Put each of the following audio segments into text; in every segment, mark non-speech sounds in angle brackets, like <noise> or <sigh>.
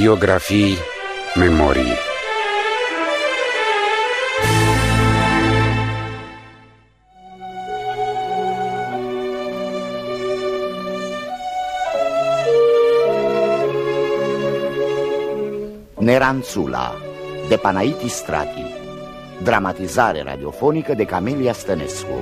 Biografii, memorii. Neranțula de Panaiti Strati. Dramatizare radiofonică de Camelia Stănescu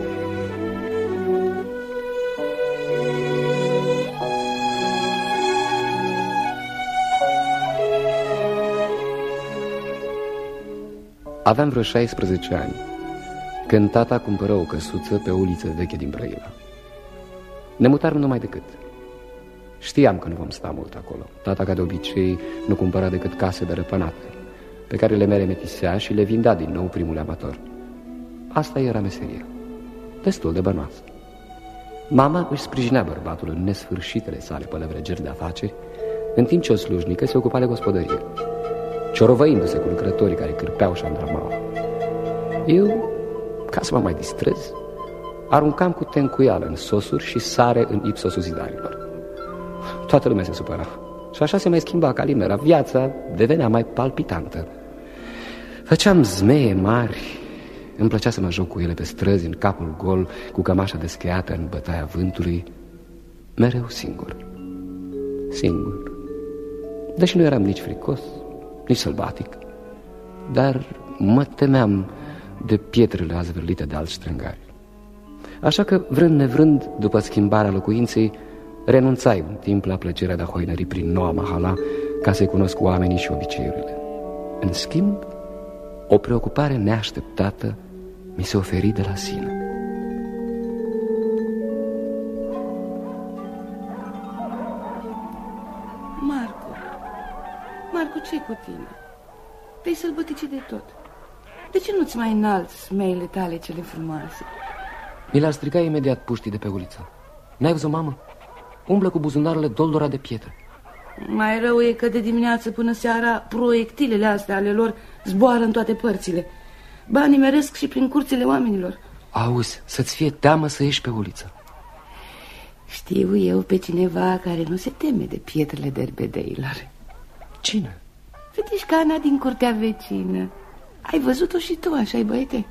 Aveam vreo 16 ani Când tata cumpără o căsuță pe o uliță veche din Brăila. Ne mutarăm numai decât. Știam că nu vom sta mult acolo. Tata, ca de obicei, nu cumpăra decât case de răpânate Pe care le mere metisea și le vindea din nou primul amator. Asta era meseria. Destul de bănoasă. Mama își sprijinea bărbatul în nesfârșitele sale pălăvrăgeri de afaceri În timp ce o slujnică se ocupa de gospodărie ciorovăindu-se cu lucrătorii care cârpeau și andramau. Eu, ca să mă mai distrez, aruncam cu tencuială în sosuri și sare în ipsosul zidarilor. Toată lumea se supăra. Și așa se mai schimba calimera. Viața devenea mai palpitantă. Făceam zmeie mari. Îmi plăcea să mă joc cu ele pe străzi, în capul gol, cu cămașa descheiată în bătaia vântului. Mereu singur. Singur. Deși nu eram nici fricos, nici sălbatic, dar mă temeam de pietrele azvârlite de alți strângari. Așa că, vrând nevrând, după schimbarea locuinței, renunțai un timp la plăcerea de a hoinări prin noua mahala ca să-i cunosc oamenii și obiceiurile. În schimb, o preocupare neașteptată mi se oferi de la sine. Cu tine? Te-ai sălbăticit de tot. De ce nu-ți mai înalți smeile tale cele frumoase? Mi l-ar strica imediat puștii de pe uliță. N-ai văzut, mamă? Umblă cu buzunarele doldora de pietre. Mai rău e că de dimineață până seara proiectilele astea ale lor zboară în toate părțile. Banii meresc și prin curțile oamenilor. Auzi, să-ți fie teamă să ieși pe uliță. Știu eu pe cineva care nu se teme de pietrele derbedeilor. Cine? Fetișcana din curtea vecină. Ai văzut-o și tu, așa-i băiete?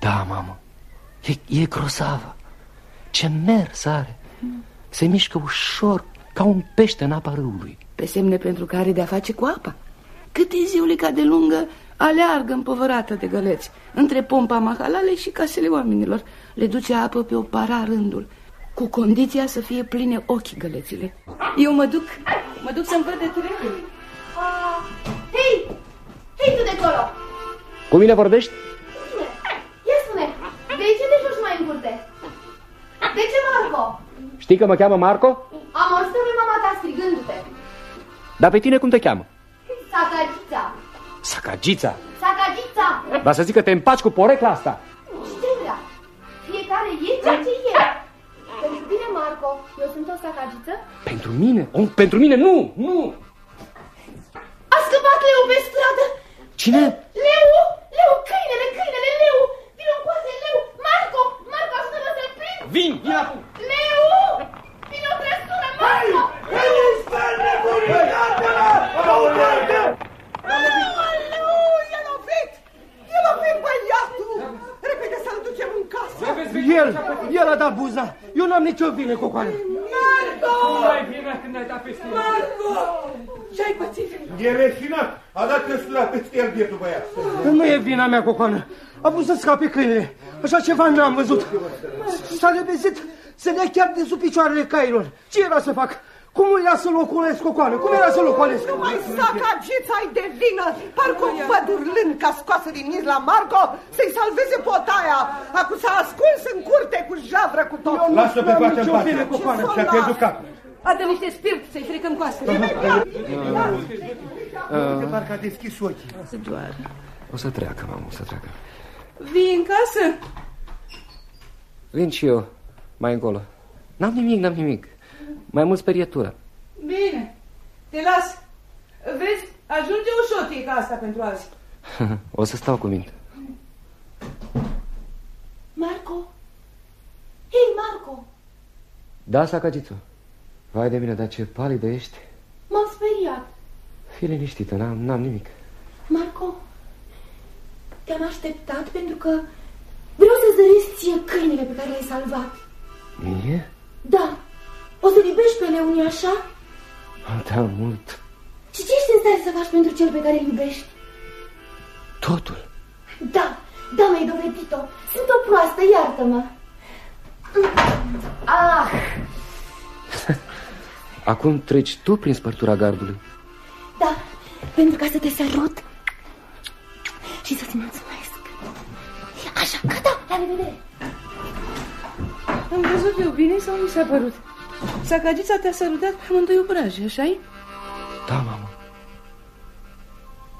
Da, mamă. E, e grozavă. Ce mers are. Se mișcă ușor, ca un pește în apa râului. Pe semne pentru care are de-a face cu apa. Câte ziulica de lungă aleargă împovărată de găleți, între pompa mahalale și casele oamenilor. Le duce apă pe o para rândul, cu condiția să fie pline ochii gălețile. Eu mă duc, mă duc să-mi văd de treburi. Hei! Hei tu de acolo! Cu mine vorbești? Bine, ia spune, de ce te joci mai în curte? De ce, Marco? Știi că mă cheamă Marco? Am auzit pe mama ta strigându-te. Dar pe tine cum te cheamă? Sacagița! Sacagița. Sacagița! Dar să zic că te împaci cu porecla asta. Și ce vrea? Fiecare e ceea ce e. Pentru tine, Marco, eu sunt o sacagiță? Pentru mine? Oh, pentru mine nu, nu. A scăpat leu pe stradă! Cine? Leu! Leu! Câinele! Câinele! Leu! Vino încoate, Leu! Marco! Marco, ajută-mă să-l prind! Vin, vin acum! Leu! Vino trăsură, Marco! El a fit! El a fit băiatul! Repede să-l ducem în casă! El, el a dat buza. Eu n-am nicio vină, Cocoană. Marco! Mai bine când ai dat peste el. Marco! Ce-ai pățit? E reșinat. A dat căsura peste el, bietul băiat. Nu e vina mea, Cocoană. A vrut să scape câinele. Așa ceva n-am văzut. S-a lebezit să ne chiar de sub picioarele cailor. Ce era să fac? Cum era să locuiesc, Cocoană? Cum era să locuiesc? Mai sacagița ai de vină! Parcă un pădurlân ca scoasă din isla Marco să-i salveze potaia! Acum s-a ascuns în curte cu javră cu tot! Lasă-o pe poate în nicio vină, pace. Cocoană. Și-a pierdut capul. Adă niște spirit să-i fricăm cu asta. Uite, parcă a deschis ochii. Se doare. O să treacă, mamă, o să treacă. Vii în casă? Vin și eu, mai încolo. N-am nimic, n-am nimic. Mai mult sperietură. Bine, te las. Vezi, ajunge o șotie ca asta pentru azi. <laughs> O să stau cu minte. Marco? Hei, Marco! Da, Sacagițu. Vai de mine, dar ce palidă ești. M-am speriat. Fii liniștită, n-am nimic. Marco, te-am așteptat pentru că vreau să zăresc ție câinele pe care l-ai salvat. Mie? Da. O să-l iubești pe Leonie așa? Da, mult. Și ce ești în stare să faci pentru cel pe care îl iubești? Totul. Da, da, mi-ai dovedit-o. Sunt o proastă, iartă-mă. Ah! <laughs> Acum treci tu prin spărtura gardului. Da, pentru ca să te sărut și să-ți mulțumesc. Așa, gata, la revedere. Am văzut eu bine sau mi s-a părut? Sacagița te-a sărutat pe amândoi obraje, așa -i? Da, mamă.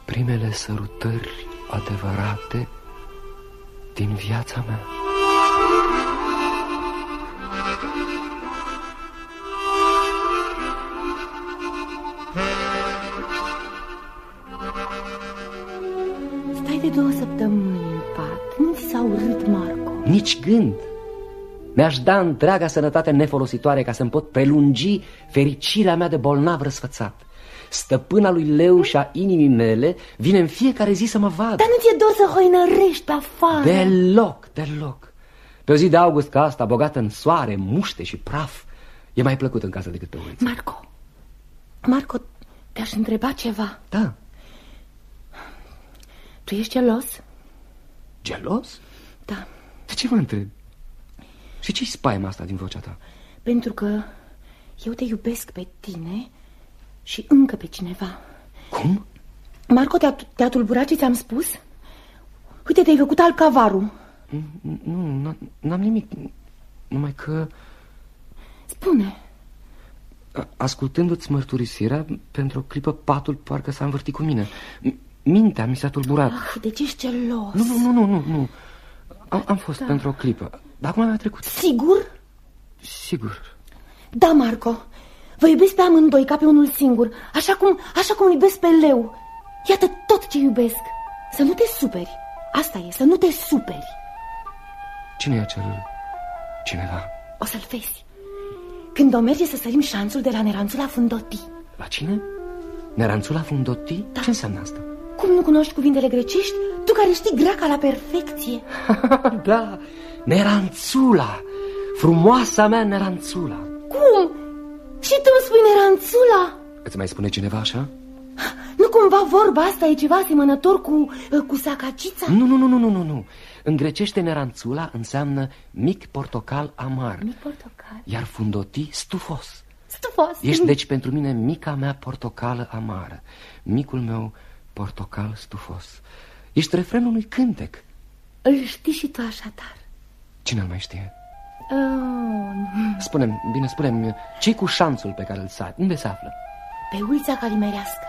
Primele sărutări adevărate din viața mea. Două săptămâni în pat. Nu ți s-a urât, Marco? Nici gând. Mi-aș da întreaga sănătate nefolositoare ca să-mi pot prelungi fericirea mea de bolnav răsfățat. Stăpâna lui Leu și a inimii mele vine în fiecare zi să mă vadă. Dar nu ți-e dor să hoinărești pe afară? Deloc, deloc. Pe o zi de august ca asta, bogată în soare, muște și praf, e mai plăcut în casă decât pe uliță. Marco, Marco, te-aș întreba ceva. Da. Tu ești gelos? Gelos? Da. De ce mă întreb? Și ce-i spaima asta din vocea ta? Pentru că eu te iubesc pe tine și încă pe cineva. Cum? Marco, te-a te, tulburat ce ți-am spus? Uite, te-ai făcut al cavaru. Nu, n-am nimic. Numai că... Spune. Ascultându-ți mărturisirea, pentru o clipă patul parcă s-a învârtit cu mine. Mintea mi s-a tulburat. Ah, de ce ești gelos? Nu, nu, nu, nu, nu. Am, am fost da. pentru o clipă, dar acum mi-a trecut. Sigur? Sigur. Da, Marco. Vă iubesc pe amândoi ca pe unul singur, așa cum, așa cum iubesc pe leu. Iată tot ce iubesc. Să nu te superi. Asta e, să nu te superi. Cine e acel cineva? O să-l vezi. Când o merge să sărim șanțul de la Neranțula Fundoti. La cine? Neranțula Fundoti? Da. Ce înseamnă asta? Cum nu cunoști cuvintele grecești? Tu care știi greaca la perfecție. <laughs> da, Neranțula. Frumoasa mea Neranțula. Cum? Și tu îmi spui Neranțula? Îți mai spune cineva așa? Nu cumva vorba asta e ceva asemănător cu, cu sacacița? Nu, nu, nu, nu, nu, nu. În grecește neranțula înseamnă mic portocal amar. Mic portocal? Iar fundoti stufos. Stufos. Ești deci pentru mine mica mea portocală amară. Micul meu portocal stufos. Ești refrenul unui cântec. Îl știi și tu așadar. Cine îl mai știe? Oh. Spune-mi, bine, spune-mi, ce cu șanțul pe care îl sari? Unde se află? Pe ulița Calimerească.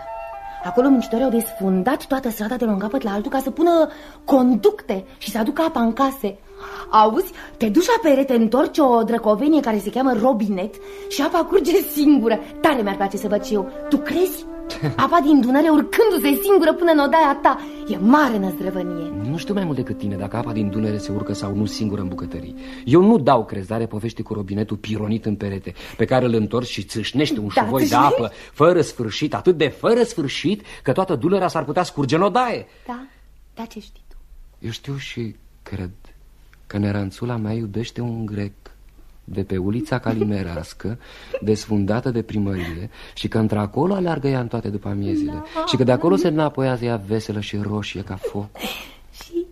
Acolo muncitorii au desfundat toată strada de la un capăt la altul ca să pună conducte și să aducă apa în case. Auzi, te duci la perete, întorci o drăcovenie care se cheamă robinet și apa curge singură. Tare mi-ar place să văd și eu. Tu crezi? <laughs> Apa din Dunăre urcându-se singură până în odaia ta. E mare năzdrăvănie. Nu știu mai mult decât tine dacă apa din Dunăre se urcă sau nu singură în bucătării. Eu nu dau crezare povești cu robinetul pironit în perete Pe care îl întorci și țâșnește un da, șuvoi de apă Fără sfârșit, atât de fără sfârșit Că toată Dunărea s-ar putea scurge în odaie. Da, da ce știi tu? Eu știu și cred că neranțula mea iubește un grec de pe ulița Calimerească, desfundată de primărie, și că într-acolo aleargă ea în toate după amiezile, no. și că de acolo se înapoiază ea veselă și roșie ca foc. Și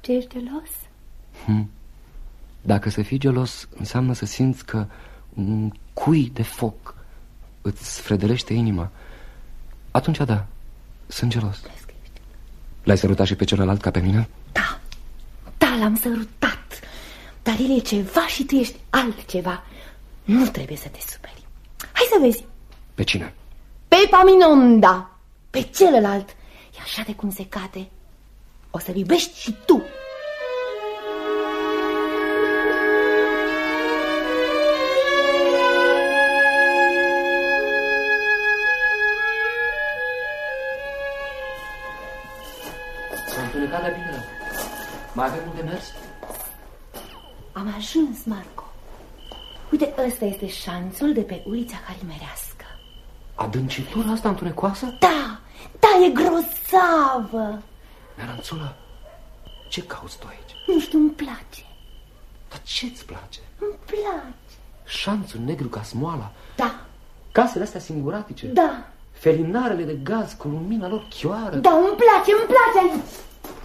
ce ești gelos? Hm. Dacă să fii gelos înseamnă să simți că un cui de foc îți sfredelește inima, atunci da, sunt gelos. L-ai sărutat și pe celălalt ca pe mine? Da, da, l-am sărutat. Dar el e ceva și tu ești altceva. Nu trebuie să te superi. Hai să vezi. Pe cine? Pe Paminonda. Pe celălalt. E așa de cum se cade. O să iubești și tu. S-a întunecat de bine. Mai avem unde mers? Am ajuns, Marco. Uite, ăsta este șanțul de pe ulița Calimerească. Adâncitura asta întunecoasă? Da, da, e grozavă. Neranțula, ce cauți tu aici? Nu știu, îmi place. Dar ce-ți place? Îmi place. Șanțul negru ca smoala? Da. Casele astea singuratice? Da. Felinarele de gaz cu lumina lor chioară? Da, îmi place, îmi place aici.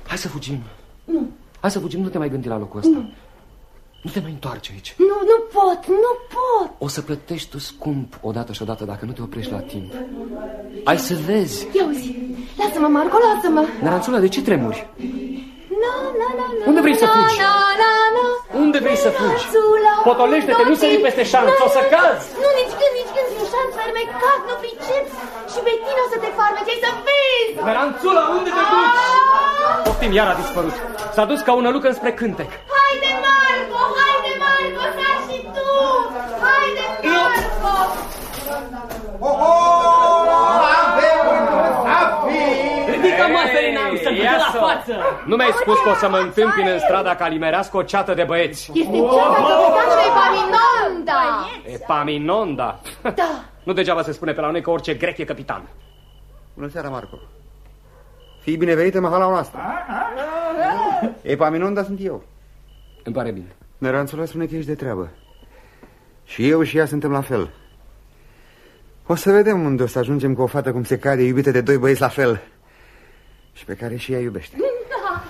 Hai să fugim. Nu. Hai să fugim, nu te mai gândi la locul ăsta. Nu. Nu te mai întoarce aici. Nu, nu pot, nu pot. O să plătești tu scump odată și odată dacă nu te oprești la timp. Ai să vezi. Ia uzi, lasă-mă, Marco, lasă-mă. Naranțula, de ce tremuri? Na, na, na, na, Unde vrei să na, fugi? Na, na, na. Unde vrei să fugi? Naranțula, Potolește-te, nu sări peste șanț, o să cazi. Nu, nici când, nici când, e șanț fermecat, nu pricep. Și pe tine o să te farmece, ai să vezi. Naranțula, unde te duci? Poftim, iar a dispărut. S-a dus ca una lucă înspre cântec. Haide, Felinarul, să-l Ia la să- față! Nu mi-ai spus că o să mă întâmpin în strada calimerească o ceată de băieți. Este cea capitanului Epaminonda. Epaminonda. Da. <laughs> Nu degeaba se spune pe la noi că orice grec e capitan. Bună seara, Marco. Fii binevenit în mahala noastră. Epaminonda sunt eu. Îmi pare bine. Neranțula spune că ești de treabă. Și eu și ea suntem la fel. O să vedem unde o să ajungem cu o fată cum se cade, iubită de doi băieți la fel. Și pe care și ea iubește. Da.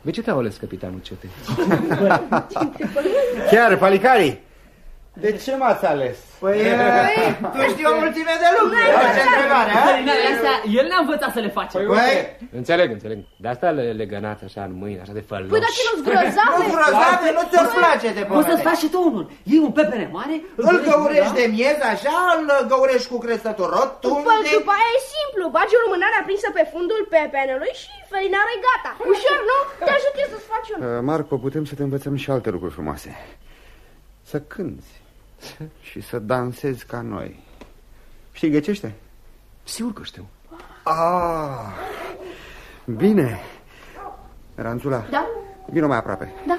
De ce te-a ales capitanul cetei? <laughs> Chiar, Palicari! De ce m-ați ales? Păi, <laughs> tu știi o mulțime de lucruri. Ce întrebare, a? Felinare, astea, el ne-a învățat să le facem. Păi, Înțeleg, înțeleg. De asta le legănați așa în mâini, așa de făloși. Păi, dar ce nu-ți grozave? nu grozave, nu ți-o place de Poți să-ți poveste. faci și tu unul. Iei un pepene mare, Îl găurești de miez, așa, îl găurești cu crestături rotunde. Păi după aia e simplu, bagi o lumânare aprinsă pe fundul pepenelui și felinara e gata. Ușor, nu? Te ajut eu să-ți faci unul. Uh, Marco, putem să te învățăm și alte lucruri frumoase. Să cânți <laughs> și să dansezi ca noi. Știi ghecește? Sigur că știu. Ah, bine. Ranțula, Da? vină mai aproape. Da.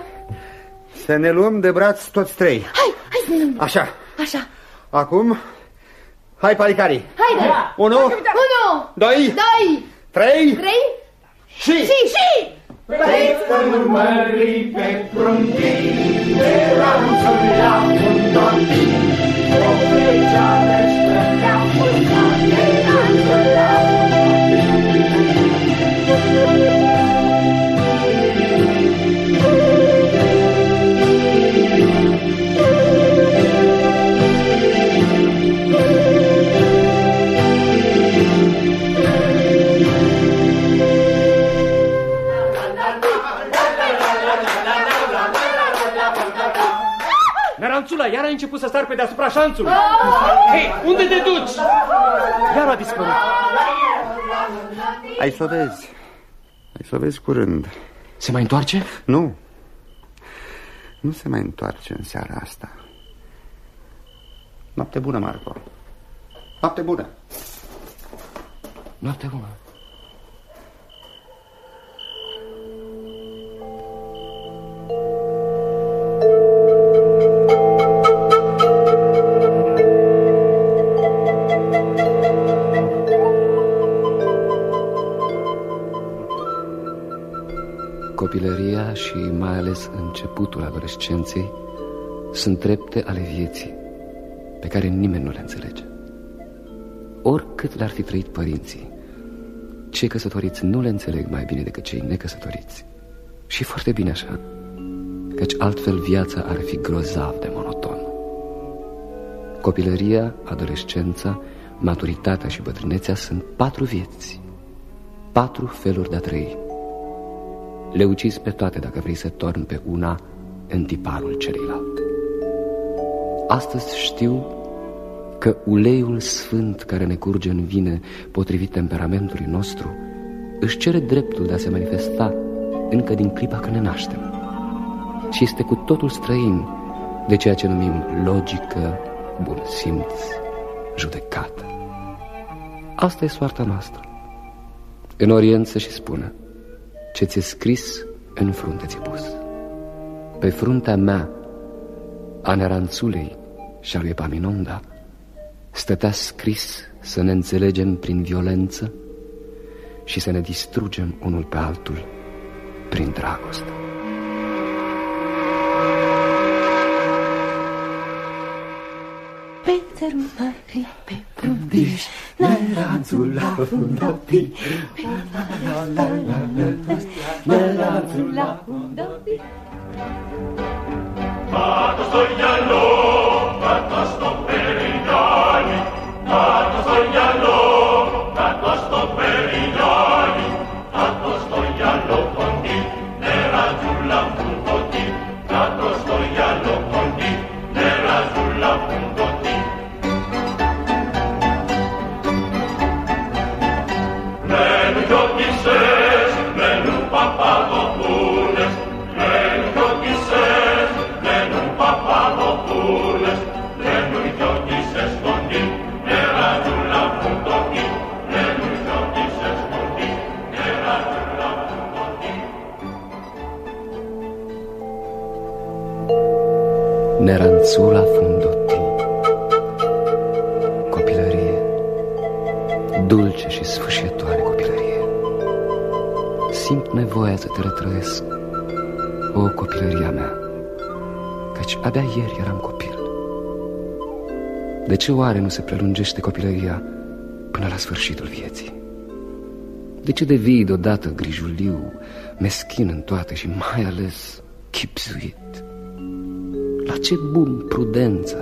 Să ne luăm de braț toți trei. Hai, hai să ne luăm. Așa. Așa. Acum, hai, Palicari. Haide. Unu, Unu. doi, Doi. trei Trei. și... Și, și. Trăiți că urmări pe pruntii, de ranțul la fundonii, o fecioară stătea furca, de ranțul la deasupra șanțului. Hei, unde te duci? Iar a dispărut. Ai să o vezi. Ai să o vezi curând. Se mai întoarce? Nu. Nu se mai întoarce în seara asta. Noapte bună, Marco. Noapte bună. Noapte bună. Copilăria și mai ales începutul adolescenței sunt trepte ale vieții pe care nimeni nu le înțelege. Oricât le-ar fi trăit părinții, cei căsătoriți nu le înțeleg mai bine decât cei necăsătoriți. Și foarte bine așa, căci altfel viața ar fi grozav de monoton. Copilăria, adolescența, maturitatea și bătrânețea sunt patru vieți, patru feluri de a trăi. Le ucizi pe toate dacă vrei să torni pe una în tiparul celuilalt. Astăzi știu că uleiul sfânt care ne curge în vine potrivit temperamentului nostru își cere dreptul de a se manifesta încă din clipa când ne naștem și este cu totul străin de ceea ce numim logică, bun simț, judecată. Asta e soarta noastră. În Orient se și spune ce ți-e scris, în frunte ți-e pus. Pe fruntea mea, a neranțulei și a lui Epaminonda, Stătea scris să ne înțelegem prin violență și să ne distrugem unul pe altul prin dragoste. Să-l mări nella zula Năranțul la fundopi Năranțul la fundopi Tato sto per i Neranțula fundotii Copilărie Dulce și sfâșietoare copilărie Simt nevoia să te retrăiesc O copilăria mea Căci abia ieri eram copil De ce oare nu se prelungește copilăria Până la sfârșitul vieții? De ce devii deodată grijuliu Meschin în toate și mai ales chipzuit? La ce bun prudența?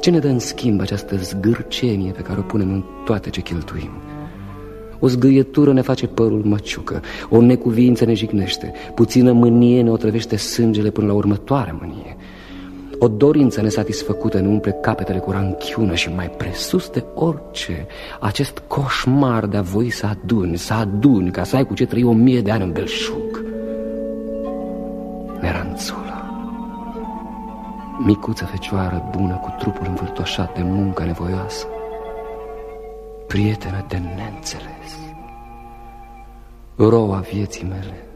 Ce ne dă în schimb această zgârcenie pe care o punem în toate ce cheltuim? O zgâietură ne face părul măciucă, o necuvință ne jignește, puțină mânie ne otrăvește sângele până la următoarea mânie. O dorință nesatisfăcută ne umple capetele cu ranchiună și mai presus de orice, acest coșmar de a voi să aduni, să aduni, ca să ai cu ce trăi o mie de ani în belșug. Neranțula. Micuță fecioară bună cu trupul învâltoșat de muncă nevoioasă. Prietenă de neînțeles. Roa vieții mele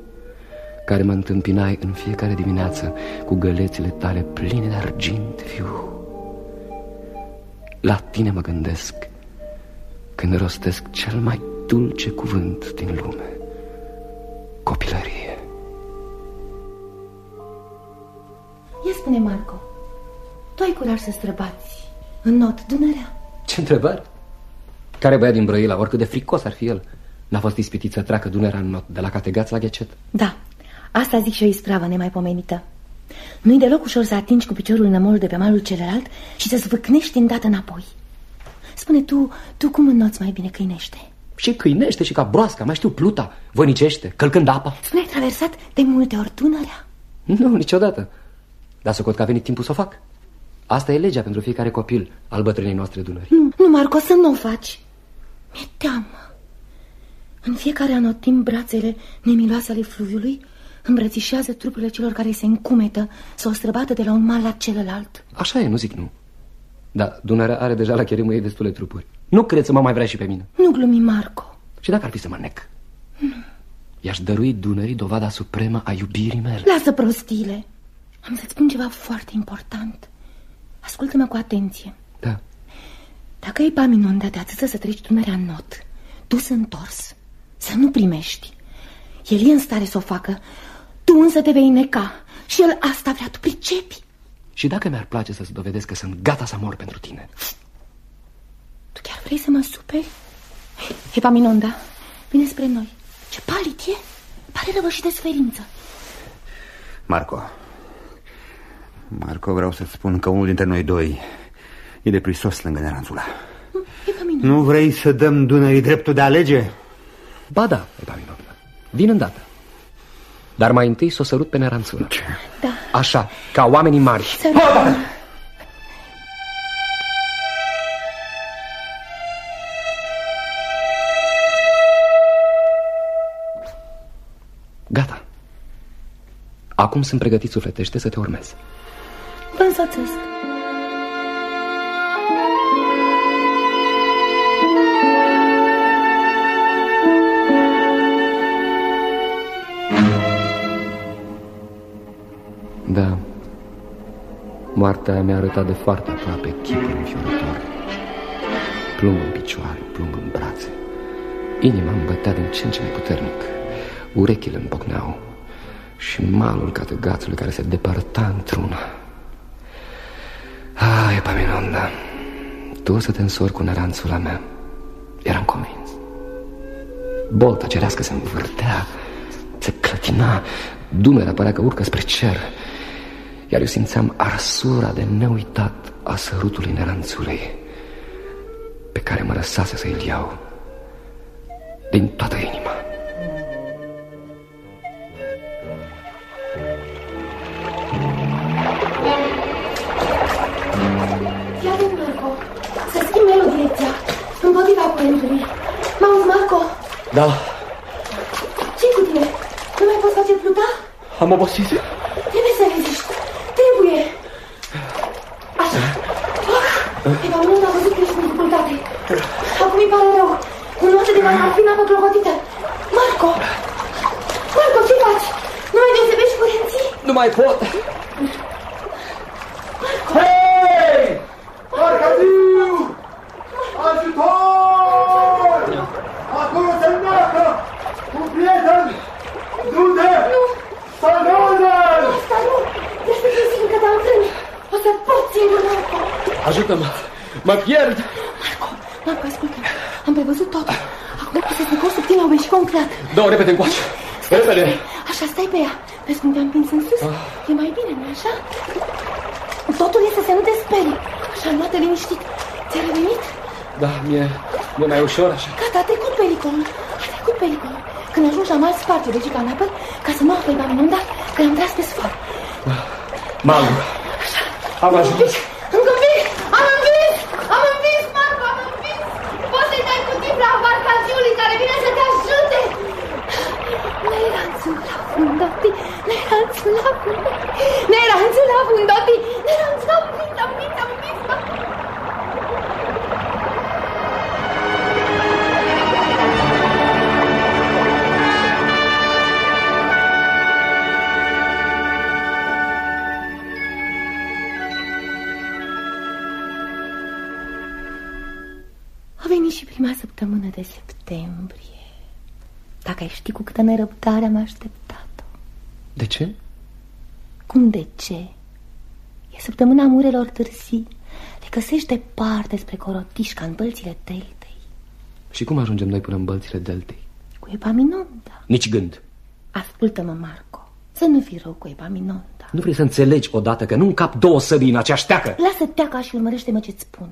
Care mă întâmpinai în fiecare dimineață Cu gălețile tale pline de argint viu La tine mă gândesc Când rostesc cel mai dulce cuvânt din lume Copilărie. Ia spune, Marco, tu ai curaj să străbați în not Dunărea? Ce întrebări? Care băiat din Brăila, oricât de fricos ar fi el N-a fost ispitit să treacă Dunărea în not De la Categaț la Ghecet Da, asta zic și o ispravă nemaipomenită. Nu-i deloc ușor să atingi cu piciorul nămolul de pe malul celălalt și să zvâcnești îndată înapoi. Spune tu, tu cum înnoți mai bine câinește? Și câinește și ca broasca, mai știu pluta Vănicește, călcând apa Spune, ai traversat de multe ori Dunărea? Nu, niciodată Dar să cot că a venit timpul să o fac Asta e legea pentru fiecare copil al bătrânei noastre Dunări Nu, nu, Marco, să nu o faci. Mi-e teamă. În fiecare anotimp brațele nemiloase ale fluviului îmbrățișează trupurile celor care se încumetă să o străbată de la un mal la celălalt. Așa e, nu zic nu Dar Dunărea are deja la cherimă ei destule trupuri Nu cred să mă mai vrea și pe mine Nu glumi, Marco. Și dacă ar fi să mă nec I-aș dărui Dunării dovada supremă a iubirii mele Lasă prostiile. Am să-ți spun ceva foarte important. Ascultă-mă cu atenție. Da. Dacă Epaminonda te atâță să treci Dunărea în not, dus întors, să nu primești. El e în stare să o facă, tu însă te vei neca și el asta vrea, tu pricepi. Și dacă mi-ar place să-ți dovedesc că sunt gata să mor pentru tine Tu chiar vrei să mă superi? Epaminonda, vine spre noi. Ce palid e? Pare răvășit de suferință. Marco Marco, vreau să-ți spun că unul dintre noi doi E de prisos lângă Neranțula. Epaminonda. Nu vrei să dăm Dunării dreptul de a alege? Ba da, Epaminonda Vin îndată. Dar mai întâi s-o sărut pe neranțula. Da. Așa, ca oamenii mari. Să... Gata. Acum sunt pregătit sufletește să te urmez Vă însoțesc. Da Moartea mi-a arătat de foarte aproape chipul înfiorător plumb în picioare, plumb în brațe. Inima îmi bătea din ce în ce mai puternic. Urechile îmi pocneau și malul catăgațului care se depărta într-una. Ah, Epaminonda, tu o să te însori cu neranțul la mea. Eram convins. Bolta cerească se învârtea, se clătina, Dumerea părea că urcă spre cer, iar eu simțeam arsura de neuitat a sărutului neranțului, pe care mă lăsase să-l iau din toată inima. Împotriva curentului. M-auzi, Marco? Da, ce cu tine? Nu mai poți face pluta? am obosit. Trebuie să reziști. Trebuie. Așa. Ah, Eva, nu am văzut că ești în dificultate. Acum îi pare rău. Un noapte de mai ar fi în apă clocotită. Marco! Marco, ce faci? Nu mai deosebești curenții? Nu mai pot. Hei! Arcadiu! Ajutor! Acolo se înneacă! Un prieten! Du-te! Salvă-l! Asta nu! Este să simt că te-am frânt. O să pot singur, Marco. Ajută-mă, mă pierd. Marco, ascultă. Am prevăzut totul. Acum cu să scos sub tine au și concret. Dă-o repede încoace. Repede. Așa, stai pe ea. Vezi cum te-am prins în sus? E mai bine, nu așa? Totul este să nu te sperii. Așa, luată liniștit. Ți-a revenit? Da, mi-e, mi mai ușor așa. Gata, a trecut pericolul. A trecut pericolul. Când ajungi la mal, sparge de gica în apă ca să nu afle Baminonda că am tras pe sfar. Malu, am ajuns. Încă un pic! Am învins! Am învins, Marco, am învins! Poți să-i dai cu tifla barcațiului care vine să te ajute! Neranțul la fundoti, neranțul la fundoti, neranțul la fundoti, neranțul la fundoti, am învins, am învins, Marco! A venit și prima săptămână de septembrie. Dacă ai ști cu câtă nerăbdare am așteptat-o. De ce? Cum de ce? E săptămâna murelor târzii. Te găsești departe spre Corotișca, în bălțile deltei. Și cum ajungem noi până în bălțile deltei? Cu Epaminonda. Nici gând. Ascultă-mă, Marco. Să nu fii rău cu Epaminonda. Nu vrei să înțelegi odată că nu încap două săbii în aceeași teacă? Lasă teaca și urmărește-mă ce-ți spun.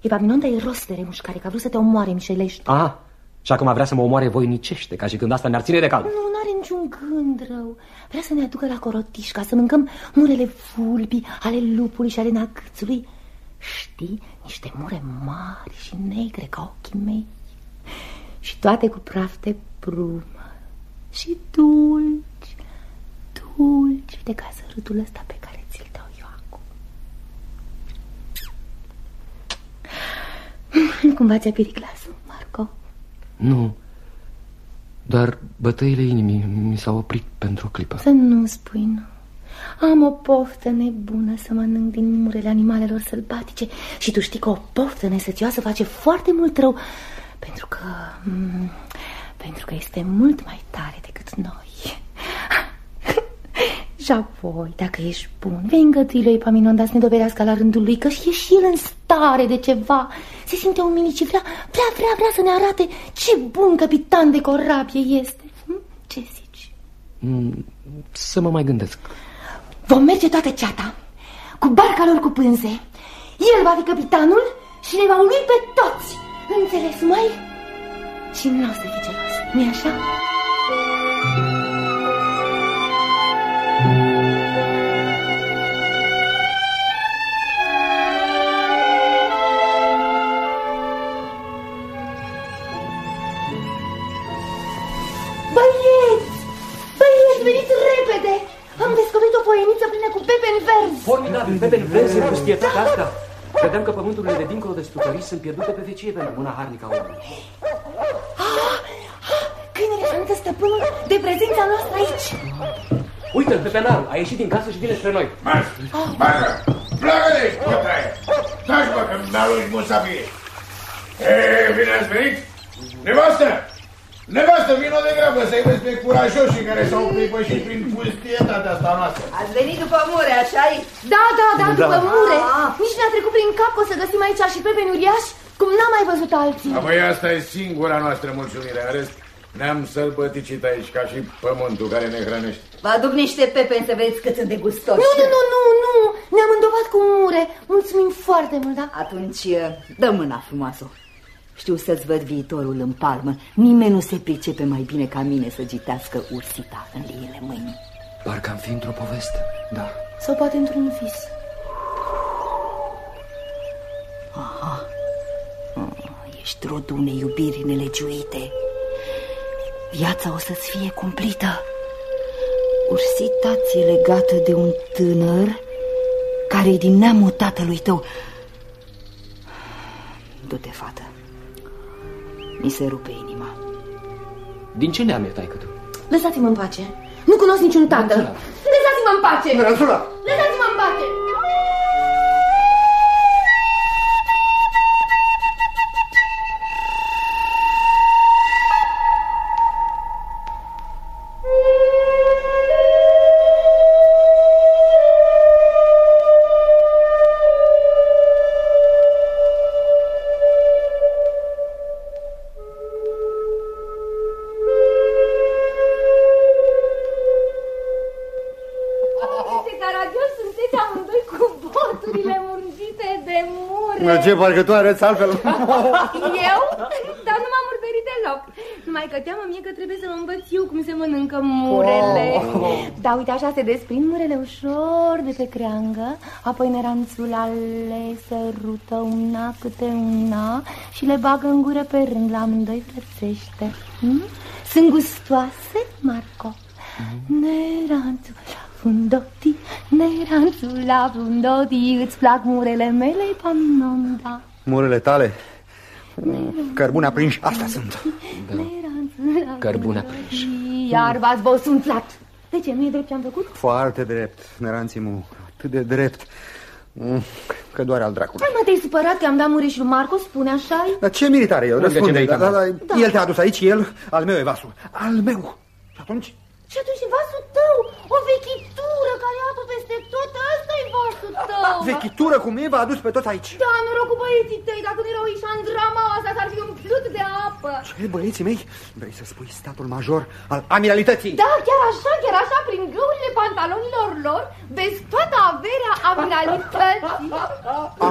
Epaminonda e rost de remușcare, că a vrut să te omoare, mișelești. A, și acum vrea să mă omoare voinicește, ca și când asta ne-ar ține de cal. Nu, nu are niciun gând rău. Vrea să ne aducă la Corotișca, să mâncăm murele fulbii, ale lupului și ale nagâțului. Știi, niște mure mari și negre ca ochii mei. Și toate cu praf de brumă. Și dulci, dulci. Uite ca sărutul ăsta pe care ți-l dau eu acum. Nu cumva ți-a pirit glasul, Marco? Nu, doar bătăile inimii mi s-au oprit pentru o clipă. Să nu spui nu. Am o poftă nebună să mănânc din murele animalelor sălbatice și tu știi că o poftă nesățioasă face foarte mult rău pentru că... mm, pentru că este mult mai tare decât noi. Și apoi, dacă ești bun, vei îngădui lui Epaminonda să ne dovedească la rândul lui că și e și el în stare de ceva. Se simte umilit și vrea, vrea, vrea, vrea să ne arate ce bun capitan de corabie este. Hm? Ce zici? Mm, Să mă mai gândesc. Vom merge toată ceata, cu barca lor cu pânze. El va fi capitanul și ne va ului pe toți. Înțeles, mai? Și nu o să fii gelos, nu-i așa? Formidabil, pepeni verzi în pustietatea asta. Credeam că pământurile de dincolo de stupării sunt pierdute pe vecie pentru mâna harnică a omului. Ah, ah, câinele și anunță stăpânul de prezența noastră aici. Uite, pepenarul a ieșit din casă și vine spre noi. Pleacă de aici, bătaie! Taci, bă, că mi-a lui musafir! E, bine ați venit! Nevastă! Nevastă, vino de grabă să-i vezi pe curajoșii care s-au pripășit prin pustietatea asta noastră. Ați venit după mure, așa-i? Da, da, da, Da. după mure. Ah. Nici ne-a trecut prin cap că o să găsim aici și pepeni uriași, cum n-am mai văzut alții. Apoi asta e singura noastră mulțumire. În rest, ne-am sălbăticit aici ca și pământul care ne hrănește. Vă aduc niște pepeni să vedeți cât sunt de gustoși. Nu, nu, nu, nu, nu, ne-am îndovat cu mure. Mulțumim foarte mult, da? Atunci, dă mâna frumoasă. Știu să-ți văd viitorul în palmă. Nimeni nu se pricepe mai bine ca mine să gitească ursita în liile mâinii. Parcă am fi într-o poveste, da. Sau poate într-un vis. Aha. Ah, ești rodul unei iubiri nelegiuite. Viața o să-ți fie cumplită. Ursita ți-e legată de un tânăr care e din neamul tatălui tău. Du-te, fată. Mi se rupe inima. Din ce neam e taică tu? Lăsați-mă în pace. Nu cunosc niciun tată. Lăsați-mă în pace. Miranțula! Lăsați-mă în pace. Ce, parcă tu arăți altfel. <laughs> Eu? Dar nu m-am murdărit deloc. Numai că teamă mie că trebuie să mă învăț eu cum se mănâncă murele. Oh. Da, uite, așa se desprind murele ușor de pe creangă, apoi neranțula le sărută una câte una și le bagă în gură pe rând la amândoi frățește. Hm? Sunt gustoase, Marco? Neranțula fundoti, neranțula fundoti, îți plac murele mele, paminonda. Murele tale? Cărbune aprinși, astea sunt. Cărbune aprinși. Iar v-ați bosunțat. De ce, nu e drept ce am făcut? Foarte drept, neranțimu, atât de drept. Mm, Că doar al dracului. Hai mă, te-ai supărat că am dat mureș lui Marco, spune așa -i? Dar ce militare eu? Nu, de ce Răspunde. militar? Da, da, Da. El te-a adus aici, el, al meu e vasul. Al meu. Și atunci? Și atunci vasul tău, o vechitură care apă peste tot, ăsta e vasul tău. Vechitură cum e, v-a adus pe toți aici. Da, noroc cu băieții tăi, dacă nu erau aici în drama asta, s-ar fi umplut de apă. Ce, băieții mei? Vrei să spui statul major al amiralității? Da, chiar așa, chiar așa, prin găurile pantalonilor lor, vezi toată averea amiralității.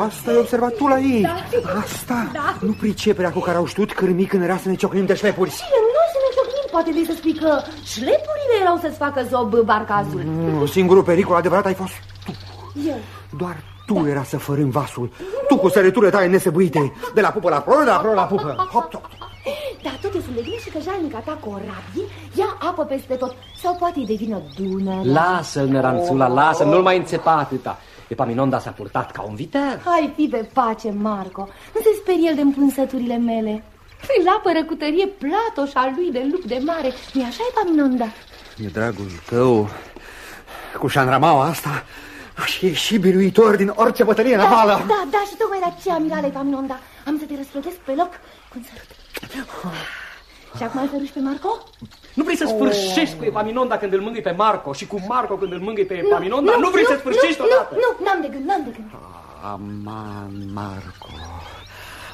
Asta ai observat tu la ei. Da. Asta. Da. Nu priceperea cu care au ștut cârmi când era să ne ciocnim de șlepuri. Cine, noi să ne ciocnim, poate vrei să spui că șlepurile erau să-ți facă zob barcazul. Nu, singurul pericol adevărat ai fost Eu. Doar tu era să fărâm vasul. Tu cu sărăturile tale nesăbuite. De la pupă la proră, de la proră la pupă. Hop, hop. Dar tot eu sunt de bine și că jalnica ta corabie ia apă peste tot. Sau poate îi devină dunăre. Lasă-l, neranțula, lasă nu-l mai înțepa atâta. Epaminonda s-a purtat ca un viteaz. Hai, fi pe pace, Marco. Nu se sperie el de împlânsăturile mele. Îl apără cu tărie platoșa lui de lup de mare. nu așa, Epaminonda? E dragul tău cu șanramaua asta și e și biruitor din orice bătălie Da, navală. da, da, și tocmai de aceea, Mirale Epaminonda, am să te răsplătesc pe loc cu un sărut. Și acum îl săruși pe Marco? Nu vrei să sfârșești cu Epaminonda când îl mângâi pe Marco și cu Marco când îl mângâi pe Epaminonda? Nu, vrei să sfârșești nu, odată? Nu, n-am de gând, n-am de gând. Aman, Marco.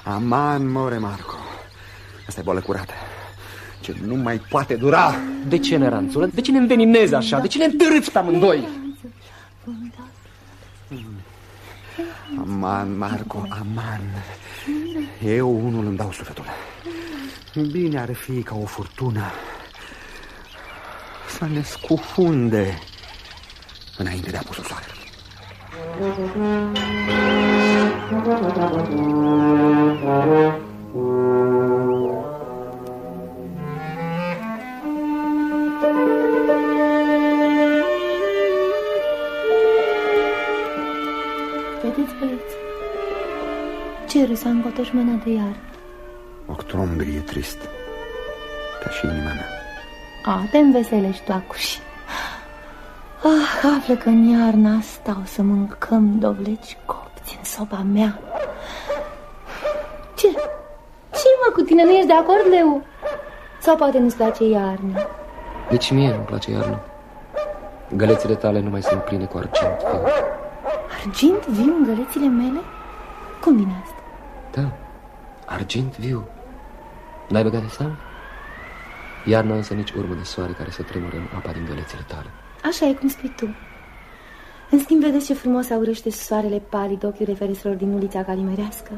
Aman, more, Marco. Asta e boală curată. Ce nu mai poate dura. De ce, neranțulă? De ce ne înveninezi așa? De ce ne întârâți pe amândoi? Aman, Marco, aman. Eu unul îmi dau sufletul. Bine ar fi ca o furtună să ne scufunde înainte de apusul soarelui. Vedeți, băieți? Cerul s-a încotoșmânat de iar. Octombrie e trist, ca și inima mea. A, te înveselești tu acuși. Ah, află că în iarna asta o să mâncăm dovleci copți în soba mea. Ce? mă cu tine, nu ești de acord, Leu? Sau poate nu-ți place iarna? Nici mie nu-mi place iarna. Gălețile tale nu mai sunt pline cu argint viu. Argint viu în gălețile mele? Cum vine asta? Da, argint viu. N-ai băgat de seamă? Iarna însă nici urmă de soare care să tremură în apa din gălețile tale. Așa e cum spui tu. În schimb, vedeți ce frumos aurește soarele palid ochiurile ferestrelor din ulița Calimerească?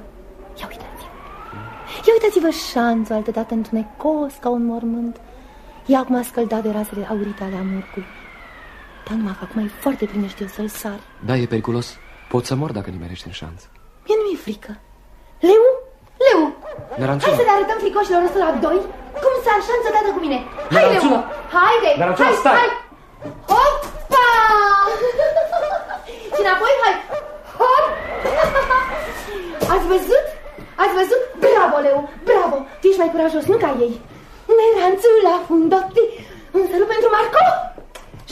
Ia uitați-vă! Ia uitați-vă șanțul, altădată întunecos ca un mormânt. E acum scăldat de razele aurite ale amurcului. Dar numai că acum e foarte plin, știu să-l sar. Da, e periculos. Pot să mor dacă nimerești în șanț. Mie nu mi-e frică. Leu? Leu! Neranțul. Hai să le arătăm fricoșilor ăsta la doi cum s-ar șanță dată cu mine. Hai, Neranțul. Leu! Haide! Neranțul, hai, stai! hai! Hopa! Și înapoi, hai! Hop! Ați văzut? Ați văzut? Bravo, Leu! Bravo! Tu ești mai curajos, nu ca ei. Neranțul la fundotti. Un salut pentru Marco!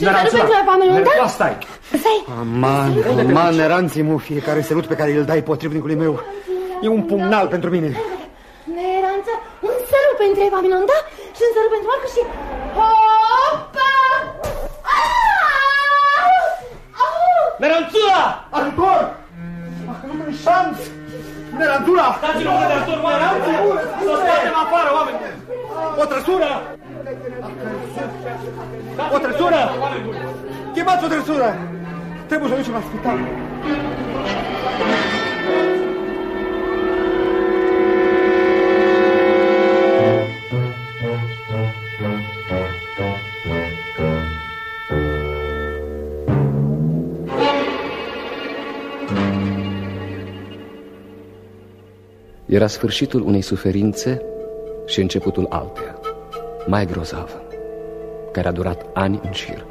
Și un salut pentru Pamelonda. Neranțul, stai! Stai! Aman, aman, neranții mu, fiecare sărut pe care îl dai potrivnicului meu e un pumnal pentru mine. Neranță, un sărut pentru Eva Minonda și un sărut pentru Marco și... Hopa! Neranțula! Ajutor! Nu mai șanț! Neranțula! Dați-l omul de ajutor, mă, neranțul! Să scoatem afară, oameni! O trăsură! O trăsură! Chemați o trăsură! Trebuie să o ducem la spital. Era sfârșitul unei suferințe și începutul alteia, mai grozavă, care a durat ani în șir.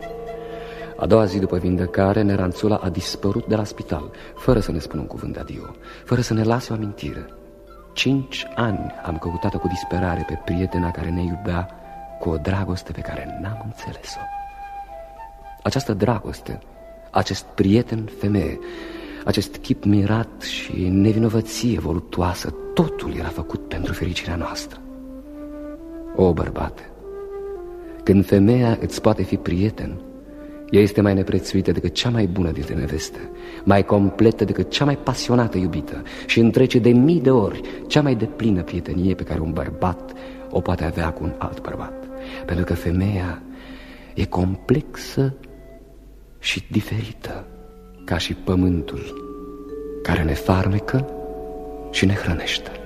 A doua zi după vindecare, Neranțula a dispărut de la spital, fără să ne spună un cuvânt de adio, fără să ne lase o amintire. Cinci ani am căutat-o cu disperare pe prietena care ne iubea cu o dragoste pe care n-am înțeles-o. Această dragoste, acest prieten femeie, acest chip mirat și nevinovăție volutoasă, totul era făcut pentru fericirea noastră. O, bărbate, când femeia îți poate fi prieten, ea este mai neprețuită decât cea mai bună dintre neveste, mai completă decât cea mai pasionată iubită și întrece de mii de ori cea mai deplină prietenie pe care un bărbat o poate avea cu un alt bărbat. Pentru că femeia e complexă și diferită, ca și pământul care ne farmecă și ne hrănește.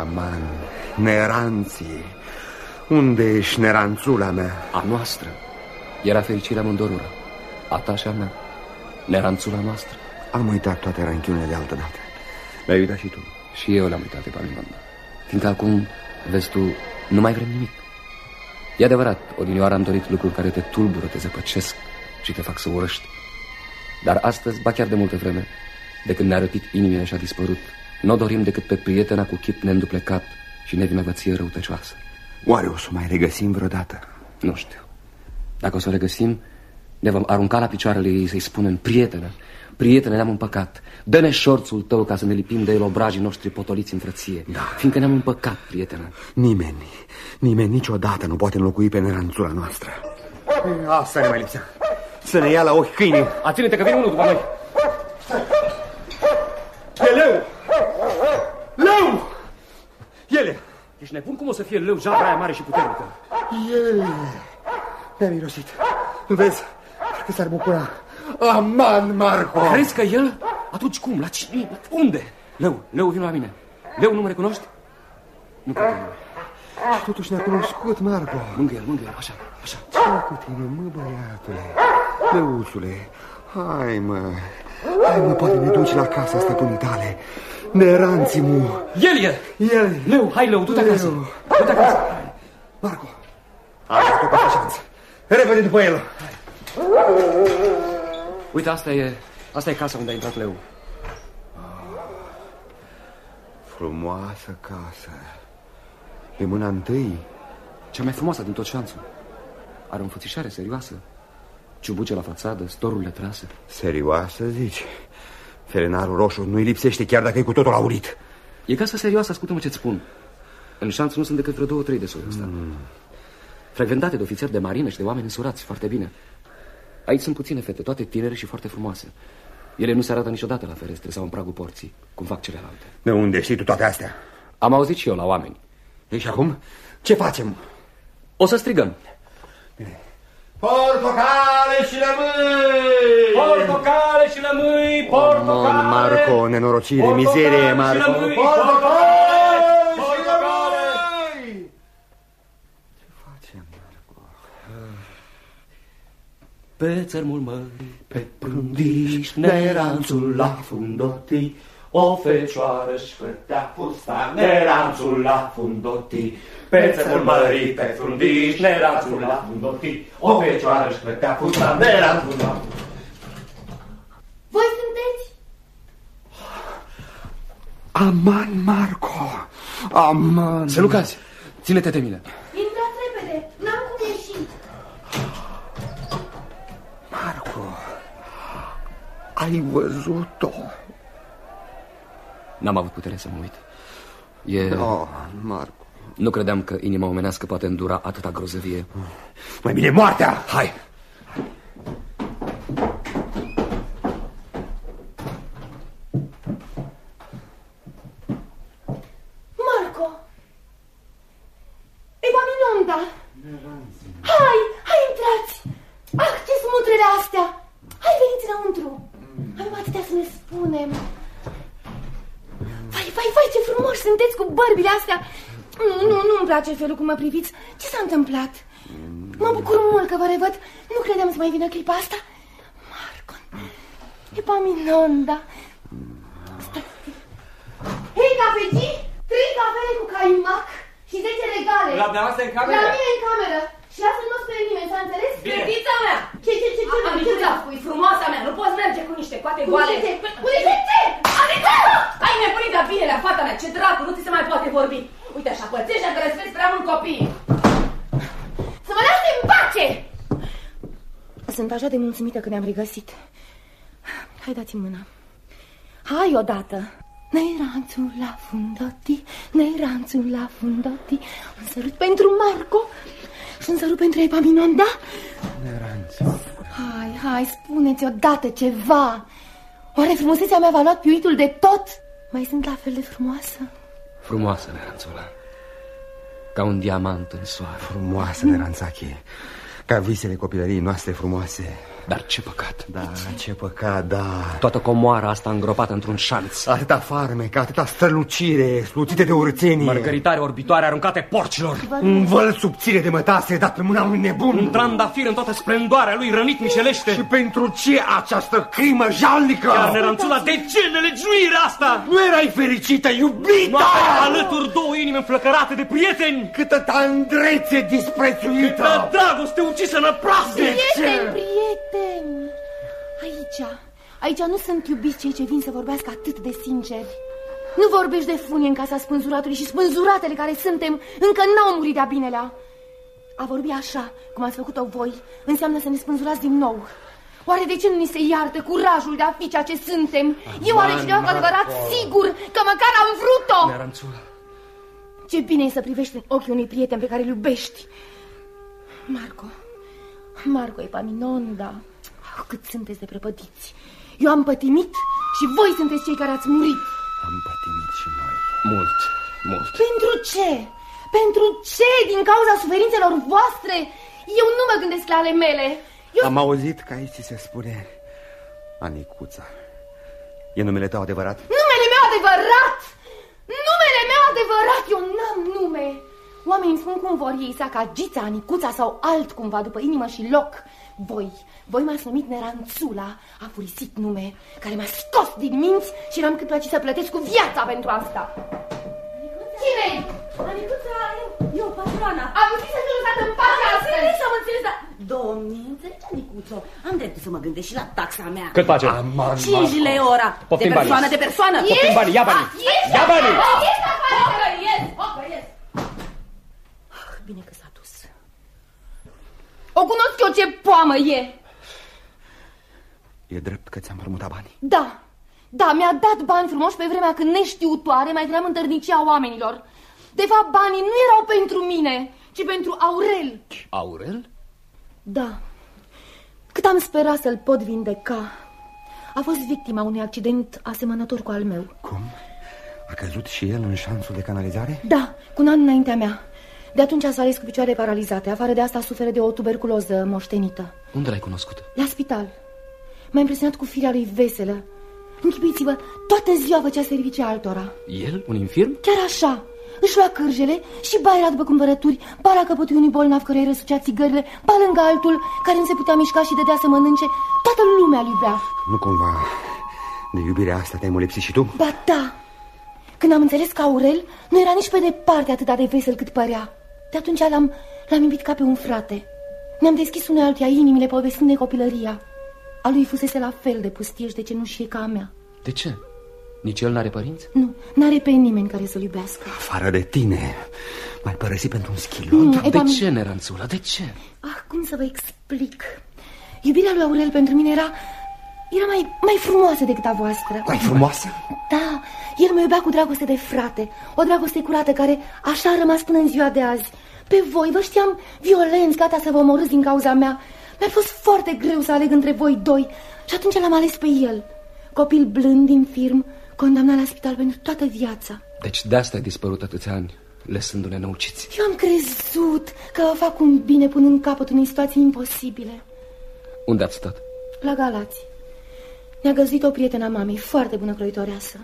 Aman, neranții, unde ești neranțula mea? A noastră era fericirea mândorură, a ta și a mea, neranțula noastră. Am uitat toate ranchiunile de altă dată. Le-ai uitat și tu. Și eu le-am uitat pe Paminonda. Fiindcă acum, vezi tu, nu mai vrem nimic. E adevărat, odinioară am dorit lucruri care te tulbură, te zăpăcesc și te fac să urăști. Dar astăzi, ba chiar de multă vreme, de când ne-a răpit inimile și a dispărut, nu o dorim decât pe prietena cu chip neînduplecat și nevinovăție răutăcioasă. Oare o să o mai regăsim vreodată? Nu știu. Dacă o să o regăsim, ne vom arunca la picioarele ei să-i spunem, prietenă, prietene, ne-am împăcat. Dă-ne șorțul tău ca să ne lipim de el obrajii noștri potoliți în frăție. Da. Fiindcă ne-am împăcat, prietenă. Nimeni, nimeni niciodată nu poate înlocui pe neranțula noastră. Asta ne mai lipsea. Să ne ia la ochi câinii. A, ține-te că vine unul după noi. E leu! Leu! Ele! Ești nebun cum o să fie leu jabra aia mare și puternică? Ele! Mi-a mirosit. Nu vezi? Că s-ar bucura. Aman, Marco! Crezi că el? Atunci cum? La cine? Unde? Leu, Leu, vin la mine. Leu, nu mă recunoști? Nu cred că nu. Și totuși ne-a cunoscut, Marco. Mângă el, mângă el, așa, așa. Ce cu tine, mă, băiatule? Leuțule, hai, mă. Hai, mă, poate ne duci la casa stăpânii tale. Neranții mu. El e! El Leu, hai, Leu, du-te acasă. Du-te acasă. Marco, a dat-o pe șanță. Repede după el. Uite, asta e, asta e casa unde a intrat Leu. Frumoasă casă. E mâna întâi. Cea mai frumoasă din tot șanțul. Are o înfățișare serioasă. Ciubuce la fațadă, storurile trase. Serioasă, zici? Ferenarul roșu nu-i lipsește chiar dacă e cu totul aurit. E casă serioasă, ascultă-mă ce-ți spun. În șanț nu sunt decât vreo două, trei de soiul ăsta. Mm. Frecventate de ofițeri de marină și de oameni însurați, foarte bine. Aici sunt puține fete, toate tinere și foarte frumoase. Ele nu se arată niciodată la ferestre sau în pragul porții, cum fac celelalte. De unde știi tu toate astea? Am auzit și eu la oameni. Ei, și acum? Ce facem? O să strigăm. Portocale și lămâi! Portocale și lămâi! Portocale! Mon, Marco, nenorocire, mizerie, Marco. lămâi! Portocale și lămâi! Pe țărmul mării, pe prundiș, neranțul la fundotii, o fecioară își fătea fusta, neranțul la fundotii. Pe țărmul mării, pe prundiș, neranțul la fundotii, o fecioară își fătea fusta, neranțul la Voi sunteți? Aman, Marco! Aman! Să nu cazi! Ține-te de mine! Intrați repede, n-am cum ieși. Marco, ai văzut-o? N-am avut putere să mă uit. E... Oh, Marco. Nu credeam că inima omenească poate îndura atâta grozăvie. Mai bine moartea! Hai! Marco! Epaminonda! Hai, hai intrați! Ah, ce smutrele astea! Hai, veniți înăuntru! Avem atâtea să ne spunem. Vai, vai, vai, ce frumoși sunteți cu bărbile astea! Nu, nu, nu-mi place felul cum mă priviți. Ce s-a întâmplat? Mă bucur mult că vă revăd. Nu credeam să mai vină clipa asta. Marco, Epaminonda. Hei, cafegii, trei cafele cu caimac și 10 regale. La dumneavoastră în cameră? La mine în cameră. Și lasă nu spre nimeni, s-a înțeles? Bine. Fetița mea! Ce, ce, ce, ce? Amicuța, spui, frumoasa mea, nu poți merge cu niște coate Cu goale. niște ce? Cu niște ce? Amicuța! Ai nebunit de binelea, fata mea, ce dracu, nu ți se mai poate vorbi. Uite așa, pățești că răsfeți prea mult copii. Să mă lase în pace! Sunt așa de mulțumită că ne-am regăsit. Hai, dați-mi mâna. Hai odată. Neranțul la fundoti, neranțul la fundoti. Un sărut pentru Marco și un sărut pentru Epaminonda. Neranțul. Hai, hai, spuneți odată ceva. Oare frumusețea mea va lua piuitul de tot? Mai sunt la fel de frumoasă? Frumoasă, Neranțula. Ca un diamant în soare. Frumoasă, Neranțache. Ca visele copilăriei noastre frumoase. Dar ce păcat. Da, ce păcat, da. Toată comoara asta îngropată într-un șanț. Atâta farmec, atâta strălucire, sluțite de urțenie. Mărgăritare orbitoare aruncate porcilor. Un văl subțire de mătase dat pe mâna unui nebun. Un trandafir în toată splendoarea lui rănit mișelește. Și pentru ce această crimă jalnică? Iar neranțula, de ce nelegiuirea asta? Nu erai fericită, iubita! Noaptea alături două inimi înflăcărate de prieteni. Câtă tandrețe disprețuită! Câtă dragoste ucisă năprasă! Prieteni, prieteni! Aici, aici nu sunt iubiți cei ce vin să vorbească atât de sincer. Nu vorbești de funie în casa spânzuratului și spânzuratele care suntem încă n-au murit de-a binelea. A vorbi așa, cum ați făcut-o voi, înseamnă să ne spânzurați din nou. Oare de ce nu ni se iartă curajul de a fi ceea ce suntem? Eu oare cineva cu adevărat sigur că măcar am vrut-o? Neranțula. Ce bine e să privești în ochii unui prieten pe care îl iubești. Marco, Marco Epaminonda, oh, cât sunteți de prăpădiți. Eu am pătimit și voi sunteți cei care ați murit. Am pătimit și noi. Mult, mult. Pentru ce? Pentru ce? Din cauza suferințelor voastre? Eu nu mă gândesc la ale mele. Eu... Am auzit că aici ți se spune Anicuța. E numele tău adevărat? Numele meu adevărat! Numele meu adevărat! Eu n-am nume! Oamenii îmi spun cum vor ei, Sacagița, Anicuța sau altcumva după inimă și loc. Voi, voi m-ați numit Neranțula, a furisit nume, care m-a scos din minți și n-am cât plăcit să plătesc cu viața pentru asta. Cine-i? Amicuța, eu, eu, patroana. Am zis să fiu lăsat în pace astăzi! Înțeles, am înțeles, dar... Domnii, înțelegi, Amicuțo, am dreptul să mă gândesc și la taxa mea. Cât face? 5 lei ora. Poftim de banii. persoană, de persoană. Poftim banii, ia banii. Ești Ia banii. afară, Ești afară, că ies, o, că ies. Ah, bine că s-a dus. O cunosc eu ce poamă e. E drept că ți-am promutat banii? Da, da, mi-a dat bani frumoși pe vremea când neștiutoare mai trăiam în tărnicia oamenilor. De fapt, banii nu erau pentru mine, ci pentru Aurel. Aurel? Da. Cât am sperat să-l pot vindeca, a fost victima unui accident asemănător cu al meu. Cum? A căzut și el în șanțul de canalizare? Da, cu un an înaintea mea. De atunci s-a ales cu picioare paralizate. Afară de asta suferă de o tuberculoză moștenită. Unde l-ai cunoscut? La spital. M-a impresionat cu firea lui veselă. Închipuiți-vă, toată ziua făcea servicii altora. El? Un infirm? Chiar așa. Își lua cârjele și ba era după cumpărături, ba la capătul unui bolnav care îi răsucea țigările, ba lângă altul care nu se putea mișca și dădea să mănânce. Toată lumea îl iubea. Nu cumva de iubirea asta te-ai molipsit și tu? Ba da. Când am înțeles că Aurel nu era nici pe departe atât de vesel cât părea. De atunci l-am l-am iubit ca pe un frate. Ne-am deschis unei altia inimile povestind de copilăria. A lui fusese la fel de pustie și de cenușie ca a mea. De ce? Nici el n-are părinți? Nu, n-are pe nimeni care să-l iubească. Afară de tine. M-ai părăsit pentru un schilot? Nu, De Eva, ce, Neranțula? De ce? Ah, cum să vă explic? Iubirea lui Aurel pentru mine era... Era mai, mai frumoasă decât a voastră. Mai frumoasă? Da, el mă iubea cu dragoste de frate. O dragoste curată care așa a rămas până în ziua de azi. Pe voi vă știam violenți, gata să vă omorâți din cauza mea. Mi-a fost foarte greu să aleg între voi doi și atunci l-am ales pe el. Copil blând, infirm, condamnat la spital pentru toată viața. Deci de asta ai dispărut atâția ani, lăsându-ne năuciți. Eu am crezut că vă fac un bine punând capăt unei situații imposibile. Unde ați stat? La Galați. Ne-a găzduit o prietena mamei, foarte bună croitoreasă.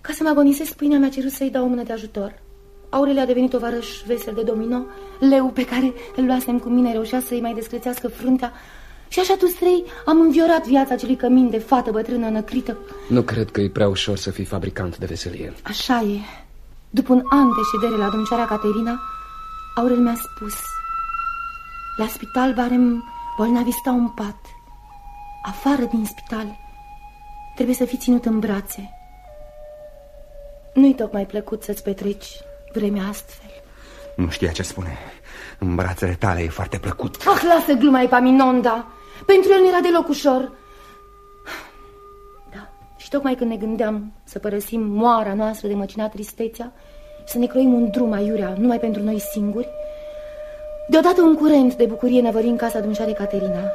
Ca să mă agonisesc, pâinea mi-a cerut să-i dau o mână de ajutor. Aurelia a devenit tovarăș vesel de domino, leu pe care îl luasem cu mine reușea să-i mai descrețească fruntea și așa toți trei am înviorat viața acelui cămin de fată bătrână năcrită. Nu cred că e prea ușor să fii fabricant de veselie. Așa e. După un an de ședere la domnișoara Caterina, Aurel mi-a spus La spital, barem, bolnavii stau în pat. Afară din spital, trebuie să fii ținut în brațe. Nu-i tocmai plăcut să-ți petreci vremea astfel. Nu știa ce spune. În brațele tale e foarte plăcut. Ah, lasă gluma, Epaminonda! Pentru el nu era deloc ușor. Da, și tocmai când ne gândeam să părăsim moara noastră de măcinat tristețea și să ne croim un drum aiurea numai pentru noi singuri, deodată un curent de bucurie năvări în casa domnișoarei Caterina,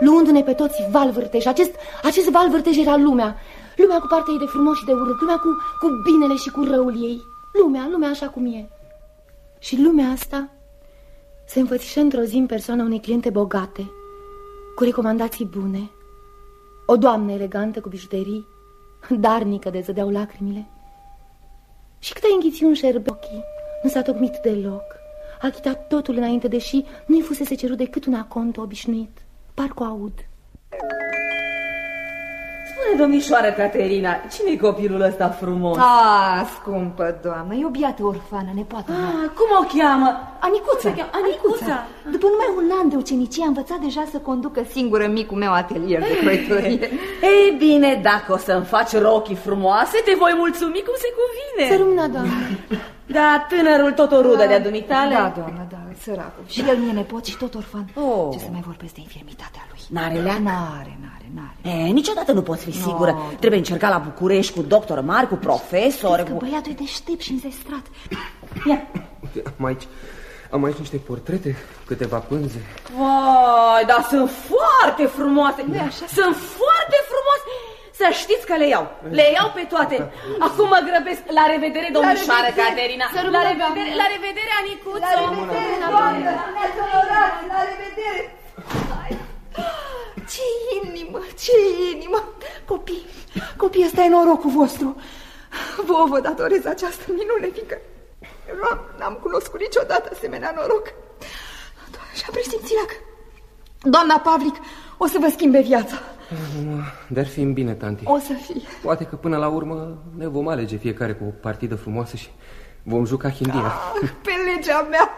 luându-ne pe toți val vârtej. Acest, acest val vârtej era lumea. Lumea cu partea ei de frumos și de urât, lumea cu, cu binele și cu răul ei. Lumea, lumea așa cum e. Și lumea asta se înfățișă într-o zi în persoana unei cliente bogate, cu recomandații bune, o doamnă elegantă cu bijuterii, darnică de zădeau lacrimile. Și cât ai înghiți un șerbe ochii, nu s-a tocmit deloc. A chitat totul înainte, deși nu-i fusese cerut decât un acont obișnuit. Parcă o aud. Spune, domnișoară Caterina, cine e copilul ăsta frumos? Ah, scumpă doamnă, e o biată orfană, nepoată mea. Ah, cum o cheamă? Anicuța. Cum se cheamă? Anicuța. După numai un an de ucenicie a învățat deja să conducă singură micul meu atelier de croitorie. Ei bine, dacă o să-mi faci rochii frumoase, te voi mulțumi cum se cuvine. Să rămână, doamnă. Da, tânărul tot o rudă de-a dumitale. Da, doamnă, da, săracul. Și el nu e nepot și tot orfan. Oh. Ce să mai vorbesc de infirmitatea lui? N-are leac? N-are, n-are, n-are. E, niciodată nu poți fi sigură. Trebuie încerca la București cu doctor Marcu, profesor. Crezi că Cu... băiatul e deștept și înzestrat. Ia. Uite, am aici, am aici niște portrete, câteva pânze. Vai, dar sunt foarte frumoase. Sunt foarte frumoase. Să știți că le iau. Le iau pe toate. Acum mă grăbesc. La revedere, domnișoară revedere. Caterina. Să La rămână, revedere, doamnă. la revedere, Anicuță. La revedere, doamnă. Ne-ați onorat. La revedere. Hai. Ce inimă, ce inimă! Copii, copii, ăsta e norocul vostru. Vouă vă datorez această minune, fiindcă eu n-am, n-am cunoscut niciodată asemenea noroc. Și am presimțit că doamna Pavlic o să vă schimbe viața. Dar fi bine, tanti. O să fie. Poate că până la urmă ne vom alege fiecare cu o partidă frumoasă și vom juca hindia. Ah, pe legea mea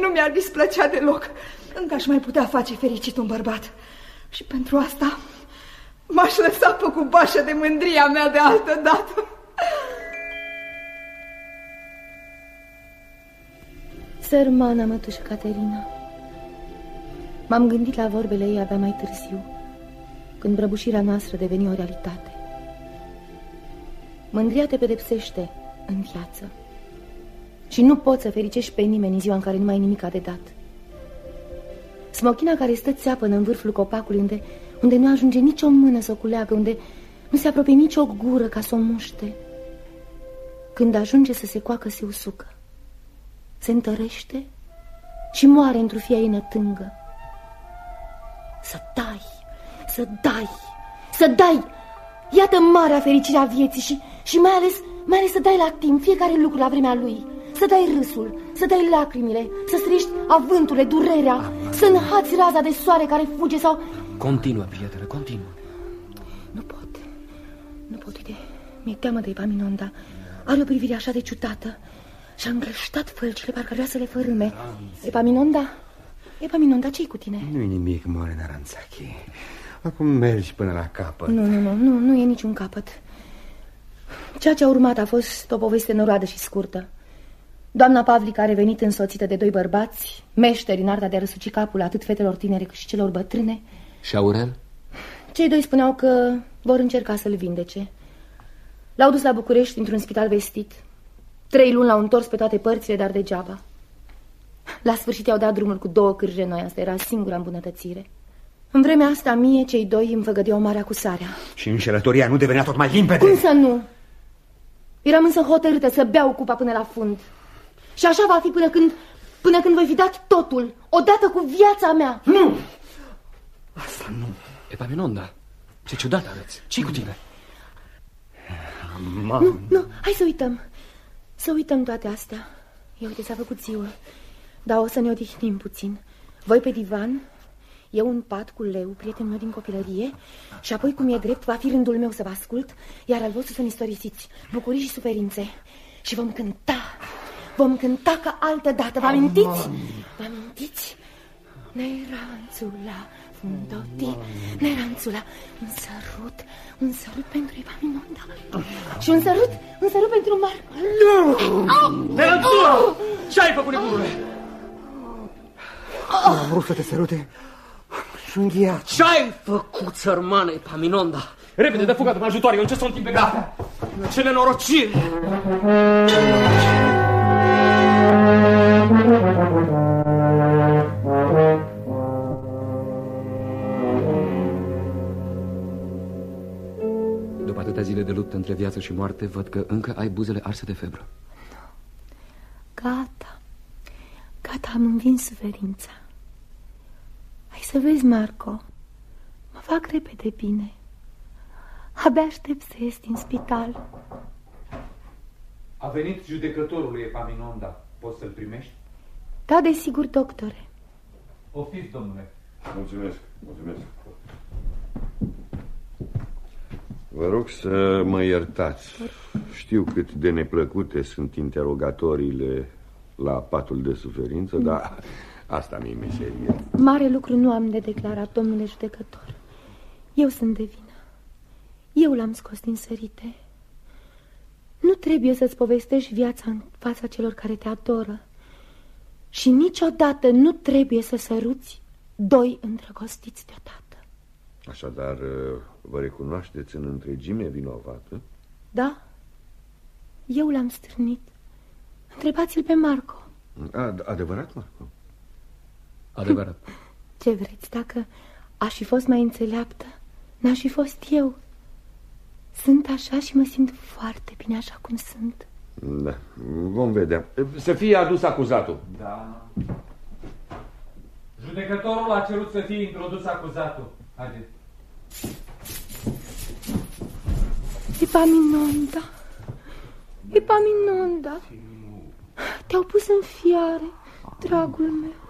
nu mi-ar displăcea deloc. Încă aș mai putea face fericit un bărbat. Și pentru asta m-aș lăsa pe cu bașă de mândria mea de altă dată. Sărmana mătușă Caterina. M-am gândit la vorbele ei abia mai târziu. Când brăbușirea noastră deveni o realitate. Mândria te pedepsește în viață și nu poți să fericești pe nimeni în ziua în care nu mai ai nimic de dat. Smochina care stă țeapă în vârful copacului unde, unde nu ajunge nicio mână să o culeagă, unde nu se apropie nicio gură ca să o muște. Când ajunge să se coacă, se usucă. Se întărește și moare într-o fie ei nătângă. Să dai, să dai, să dai! Iată marea fericire a vieții și, și mai ales, mai ales să dai la timp fiecare lucru la vremea lui. Să dai râsul, să dai lacrimile, să striști avânturile, durerea, să înhați raza de soare care fuge sau... Continuă, prietenă, continuă. Nu pot, nu pot, uite, mi-e teamă de Epaminonda. Are o privire așa de ciudată și-a îngreștat fălcile, parcă vrea să le fărâme. Epaminonda, Epaminonda, ce-i cu tine? Nu-i nimic, More Naranțachi. Acum mergi până la capăt. Nu, nu, nu, nu, nu e niciun capăt. Ceea ce a urmat a fost o poveste noroadă și scurtă. Doamna Pavlica a revenit însoțită de doi bărbați, meșteri în arta de a răsuci capul atât fetelor tinere cât și celor bătrâne. Și Aurel? Cei doi spuneau că vor încerca să-l vindece. L-au dus la București într-un spital vestit. Trei luni l-au întors pe toate părțile, dar degeaba. La sfârșit i-au dat drumul cu două cârje noi, asta era singura îmbunătățire. În vremea asta, mie, cei doi îmi făgădeau mare acusarea. Și înșelătoria nu devenea tot mai limpede? Cum să nu? Eram însă hotărâtă să beau cupa până la fund. Și așa va fi până când, până când voi fi dat totul, odată cu viața mea. Nu! Asta nu. Epaminonda, ce ciudat arăți. ce cu tine? Mam. Nu, nu, hai să uităm. Să uităm toate astea. Eu uite, s-a făcut ziua. Dar o să ne odihnim puțin. Voi pe divan, eu un pat cu leu, prietenul meu din copilărie, și apoi, cum e drept, va fi rândul meu să vă ascult, iar al vostru să-mi istorisiți bucurii și suferințe. Și vom cânta, vom cânta ca altă dată, vă amintiți? Vă amintiți? Neranțula, fundoti, neranțula, un sărut, un sărut pentru Epaminonda și un sărut, un sărut pentru Marco. Nu! Neranțula! Ce ai făcut, nebunule? Am vrut să te sărute, Șunghiat. Ce-ai făcut, sărmană Epaminonda? Repede, dă fuga, ajutoare, eu ce sunt timp pe gata. Ce nenorocire! După atâtea zile de luptă între viață și moarte, văd că încă ai buzele arse de febră. Gata, gata, am învins suferința. Hai să vezi, Marco, mă fac repede bine. Abia aștept să ies din spital. A venit judecătorul lui Epaminonda. Poți să-l primești? Da, desigur, doctore. Ofiți, domnule. Mulțumesc, mulțumesc. Vă rog să mă iertați. Știu cât de neplăcute sunt interogatoriile la patul de suferință, mm. dar asta mi-e meserie. Mare lucru nu am de declarat, domnule judecător. Eu sunt de vină. Eu l-am scos din sărite. Nu trebuie să-ți povestești viața în fața celor care te adoră. Și niciodată nu trebuie să săruți doi îndrăgostiți deodată. Așadar, vă recunoașteți în întregime vinovată? Da, eu l-am strânit. Întrebați-l pe Marco. Ad adevărat, Marco? Adevărat. <laughs> Ce vreți, dacă aș fi fost mai înțeleaptă, n-aș fi fost eu. Sunt așa și mă simt foarte bine așa cum sunt. Da, vom vedea. Să fie adus acuzatul. Da. Judecătorul a cerut să fie introdus acuzatul. Haideți. Epaminonda. Epaminonda. Te-au pus în fiare, dragul meu.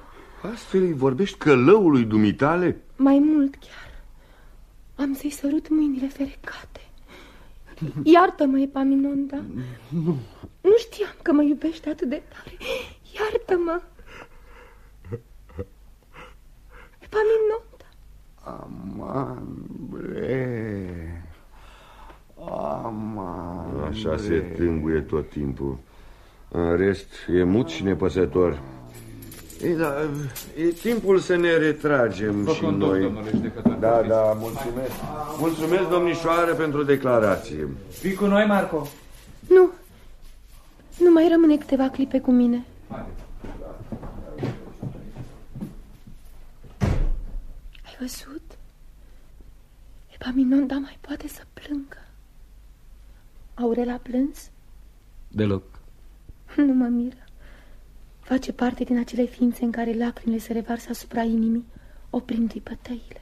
Astfel îi vorbești călăului dumitale? Mai mult chiar. Am să-i sărut mâinile ferecate. Iartă-mă, Epaminonda. Nu. Nu știam că mă iubești atât de tare. Iartă-mă. Epaminonda. Amandre. Amandre. Așa se tânguie tot timpul. În rest, e mut și nepăsător. E, da, e timpul să ne retragem Vă și conduc, noi. domnule judecător. Da, da, mulțumesc. Mulțumesc, domnișoare, pentru declarație. Fii cu noi, Marco. Nu. Nu mai rămâne câteva clipe cu mine. Ai văzut? Epaminonda mai poate să plângă. Aurel a plâns? Deloc. Nu mă miră. Face parte din acele ființe în care lacrimile se revarsă asupra inimii, oprindu-i bătăile.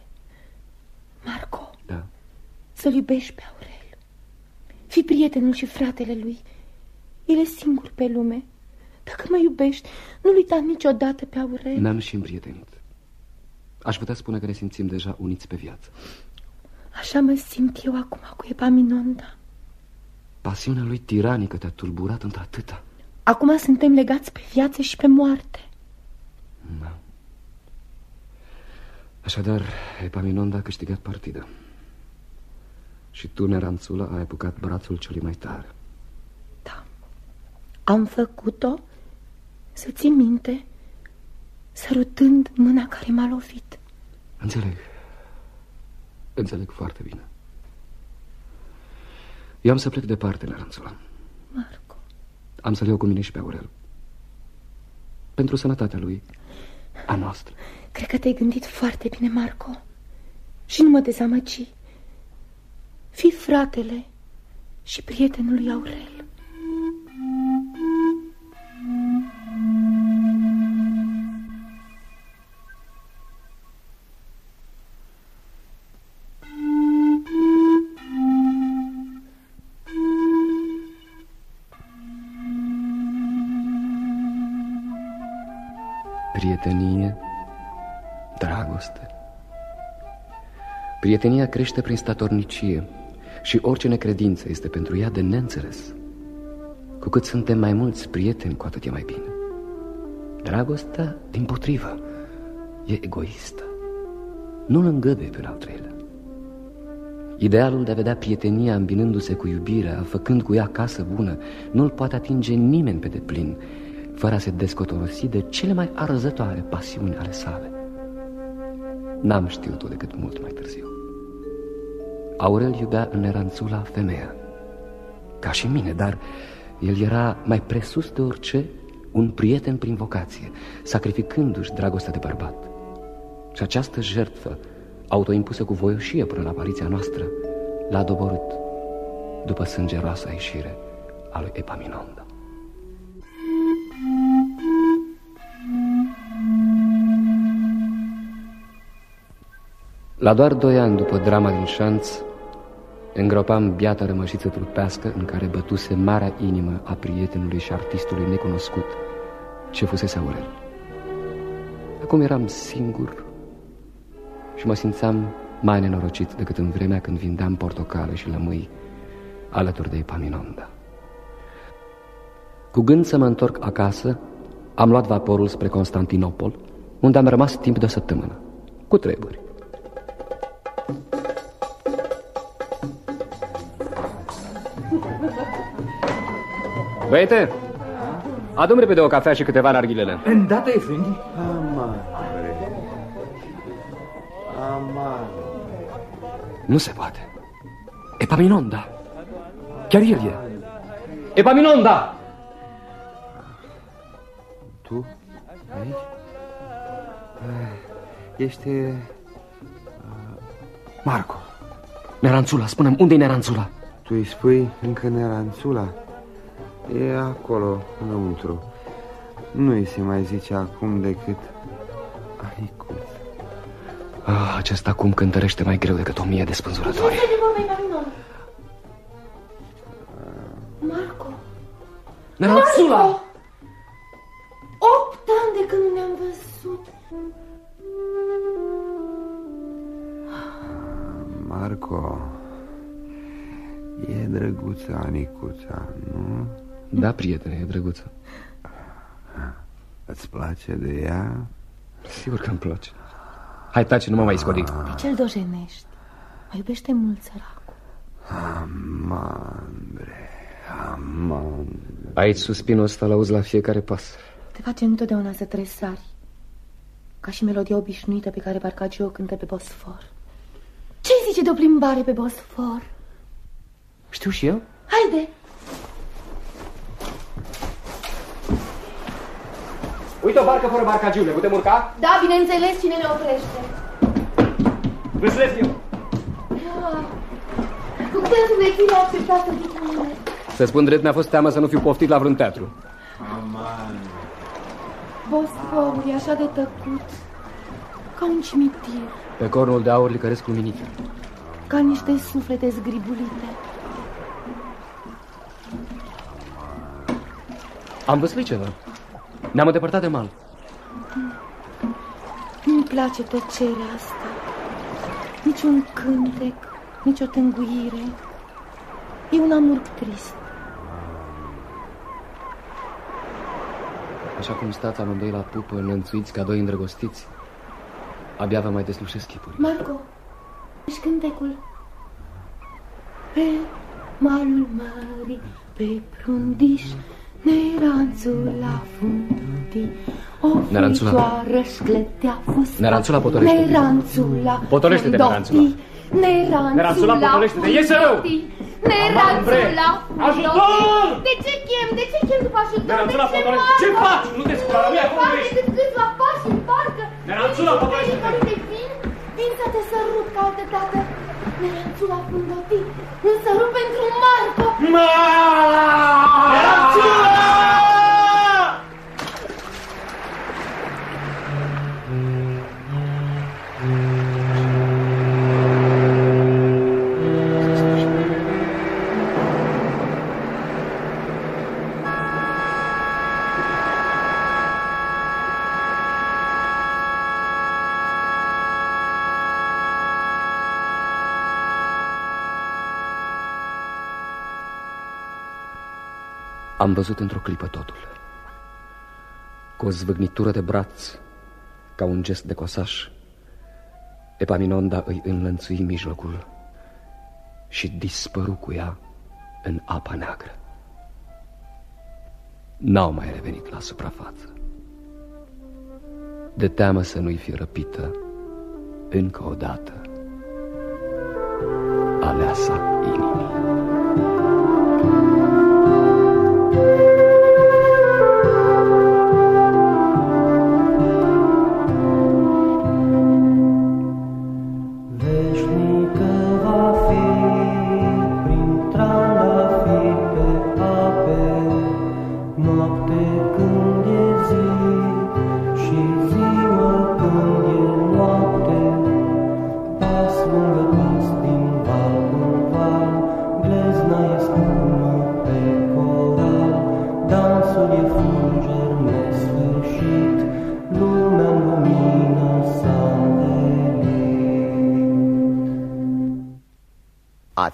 Marco, Da. să-l iubești pe Aurel. Fii prietenul și fratele lui. El e singur pe lume. Dacă mă iubești, nu-l uita niciodată pe Aurel. Ne-am și împrietenit. Aș putea spune că ne simțim deja uniți pe viață. Așa mă simt eu acum cu Epaminonda. Pasiunea lui tiranică te-a tulburat într-atâta. Acum suntem legați pe viață și pe moarte. Da. Așadar, Epaminonda a câștigat partida. Și tu, Neranțula, ai apucat brațul celui mai tare. Am făcut-o să țin minte, sărutând mâna care m-a lovit. Înțeleg. Înțeleg foarte bine. Eu am să plec departe, Neranțula. Marco. Am să-l iau cu mine și pe Aurel. Pentru sănătatea lui, a noastră. Cred că te-ai gândit foarte bine, Marco. Și nu mă dezamăgi. Fii fratele și prietenul lui Aurel. Dragoste. Prietenia crește prin statornicie și orice necredință este pentru ea de neînțeles. Cu cât suntem mai mulți prieteni, cu atât e mai bine. Dragostea, din potrivă, e egoistă. Nu-l îngăduie pe un al treilea. Idealul de a vedea prietenia îmbinându-se cu iubirea, făcând cu ea casă bună, nu-l poate atinge nimeni pe deplin, fără a se descotorosi de cele mai arzătoare pasiuni ale sale. N-am știut-o decât mult mai târziu. Aurel iubea în Neranțula femeia, ca și mine, dar el era mai presus de orice un prieten prin vocație, sacrificându-și dragostea de bărbat. Și această jertfă, autoimpusă cu voioșie până la apariția noastră, l-a doborât după sângeroasa ieșire a lui Epaminonda. La doar doi ani după drama din șanț, îngropam biata rămășiță trupească în care bătuse marea inimă a prietenului și artistului necunoscut ce fusese Aurel. Acum eram singur și mă simțeam mai nenorocit decât în vremea când vindeam portocale și lămâi alături de Epaminonda. Cu gând să mă întorc acasă, am luat vaporul spre Constantinopol, unde am rămas timp de o săptămână, cu treburi. Băiete, adu-mi repede o cafea și câteva narghilele. Îndată, Efendi? Amare. Amare. Nu se poate. Epaminonda. Chiar el e. Epaminonda! Tu? Aici? Ah, Ești... uh, Marco. Neranțula, spune-mi, unde e Neranțula? Tu îi spui încă Neranțula? E acolo, înăuntru. Nu îi se mai zice acum decât... Anicuț. Ah, acest acum cântărește mai greu decât o mie de spânzurători. Marco! Neranțula! Marco! Opt ani de când nu ne-am văzut. Marco... E drăguță Anicuța, nu? Da, prietene, e drăguță. Îți place de ea? Sigur că îmi place. Hai, taci, nu mă mai scoli. De ce-l dojenești? Mă iubește mult săracul. Amandre, amandre. Aici suspinul ăsta l-auzi la fiecare pas. Te face întotdeauna să tresari. Ca și melodia obișnuită pe care Barcagio o cântă pe Bosfor. ce zice de o plimbare pe Bosfor? Știu și eu? Haide! Uite o barcă fără barcagiu, ne putem urca? Da, bineînțeles, cine ne oprește? Vâslesc eu. Ah, Cu câte însumețire a acceptat să zic cu mine? Să spun drept, mi-a fost teamă să nu fiu poftit la vreun teatru. Bosforul e așa de tăcut, ca un cimitir, Pe cornul de aur licăresc luminițe. ca niște suflete zgribulite. Am văzut ceva. Ne-am îndepărtat de mal. Nu-mi place tăcerea asta. Nici un cântec, nici o tânguire. E un amurg trist. Așa cum stați amândoi la pupă, înănțuiți ca doi îndrăgostiți, abia vă mai deslușesc chipuri. Marco, ești cântecul. Pe malul mării, pe prundiș, neranțul la fundul o Neranțula. fecioară șcletea fustat. Neranțula potolește. Neranțula Potolește-te, Neranțula. Neranțula Neranțula, potolește-te, iese rău! Neranțula Ajutor! De ce chem? De ce chem după ajutor? Neranțula, De ce potolește- Ce Marco? faci? Nu te scula, nu e acolo Fac grești. decât câțiva pași în parcă. Neranțula, potolește-te. Uite, vin, vin să te sărut ca altă dată. Neranțula fundătii, îl sărut pentru Marco. Am văzut într-o clipă totul. Cu o zvâgnitură de braț, ca un gest de cosaș, Epaminonda îi înlănțui mijlocul și dispăru cu ea în apa neagră. N-au mai revenit la suprafață. De teamă să nu-i fi răpită încă o dată aleasa inimii.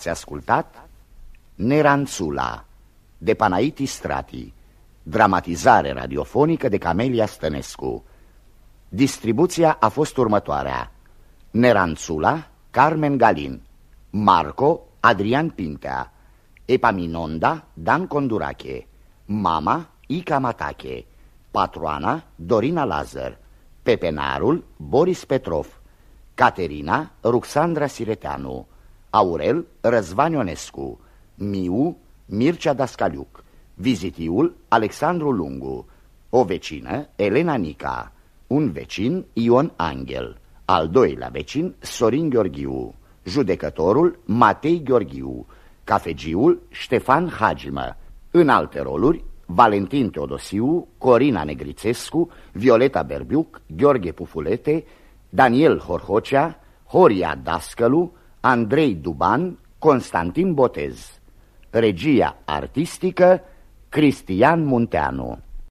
Ați ascultat Neranțula de Panaiti Strati, dramatizare radiofonică de Camelia Stănescu. Distribuția a fost următoarea. Neranțula, Carmen Galin, Marco, Adrian Pintea, Epaminonda, Dan Condurache, Mama, Ica Matache, Patroana, Dorina Lazar, Pepenarul, Boris Petrov, Caterina, Ruxandra Sireteanu, Aurel, Răzvan Ionescu, Miu, Mircea Dascaliuc, Vizitiul, Alexandru Lungu, o vecină, Elena Nica, un vecin, Ion Angel, al doilea vecin, Sorin Gheorghiu, judecătorul, Matei Gheorghiu, cafegiul, Ștefan Hagimă, în alte roluri, Valentin Teodosiu, Corina Negrițescu, Violeta Berbiuc, Gheorghe Pufulete, Daniel Horhocea, Horia Dascălu, Andrei Duban, Constantin Botez. Regia artistică, Cristian Munteanu.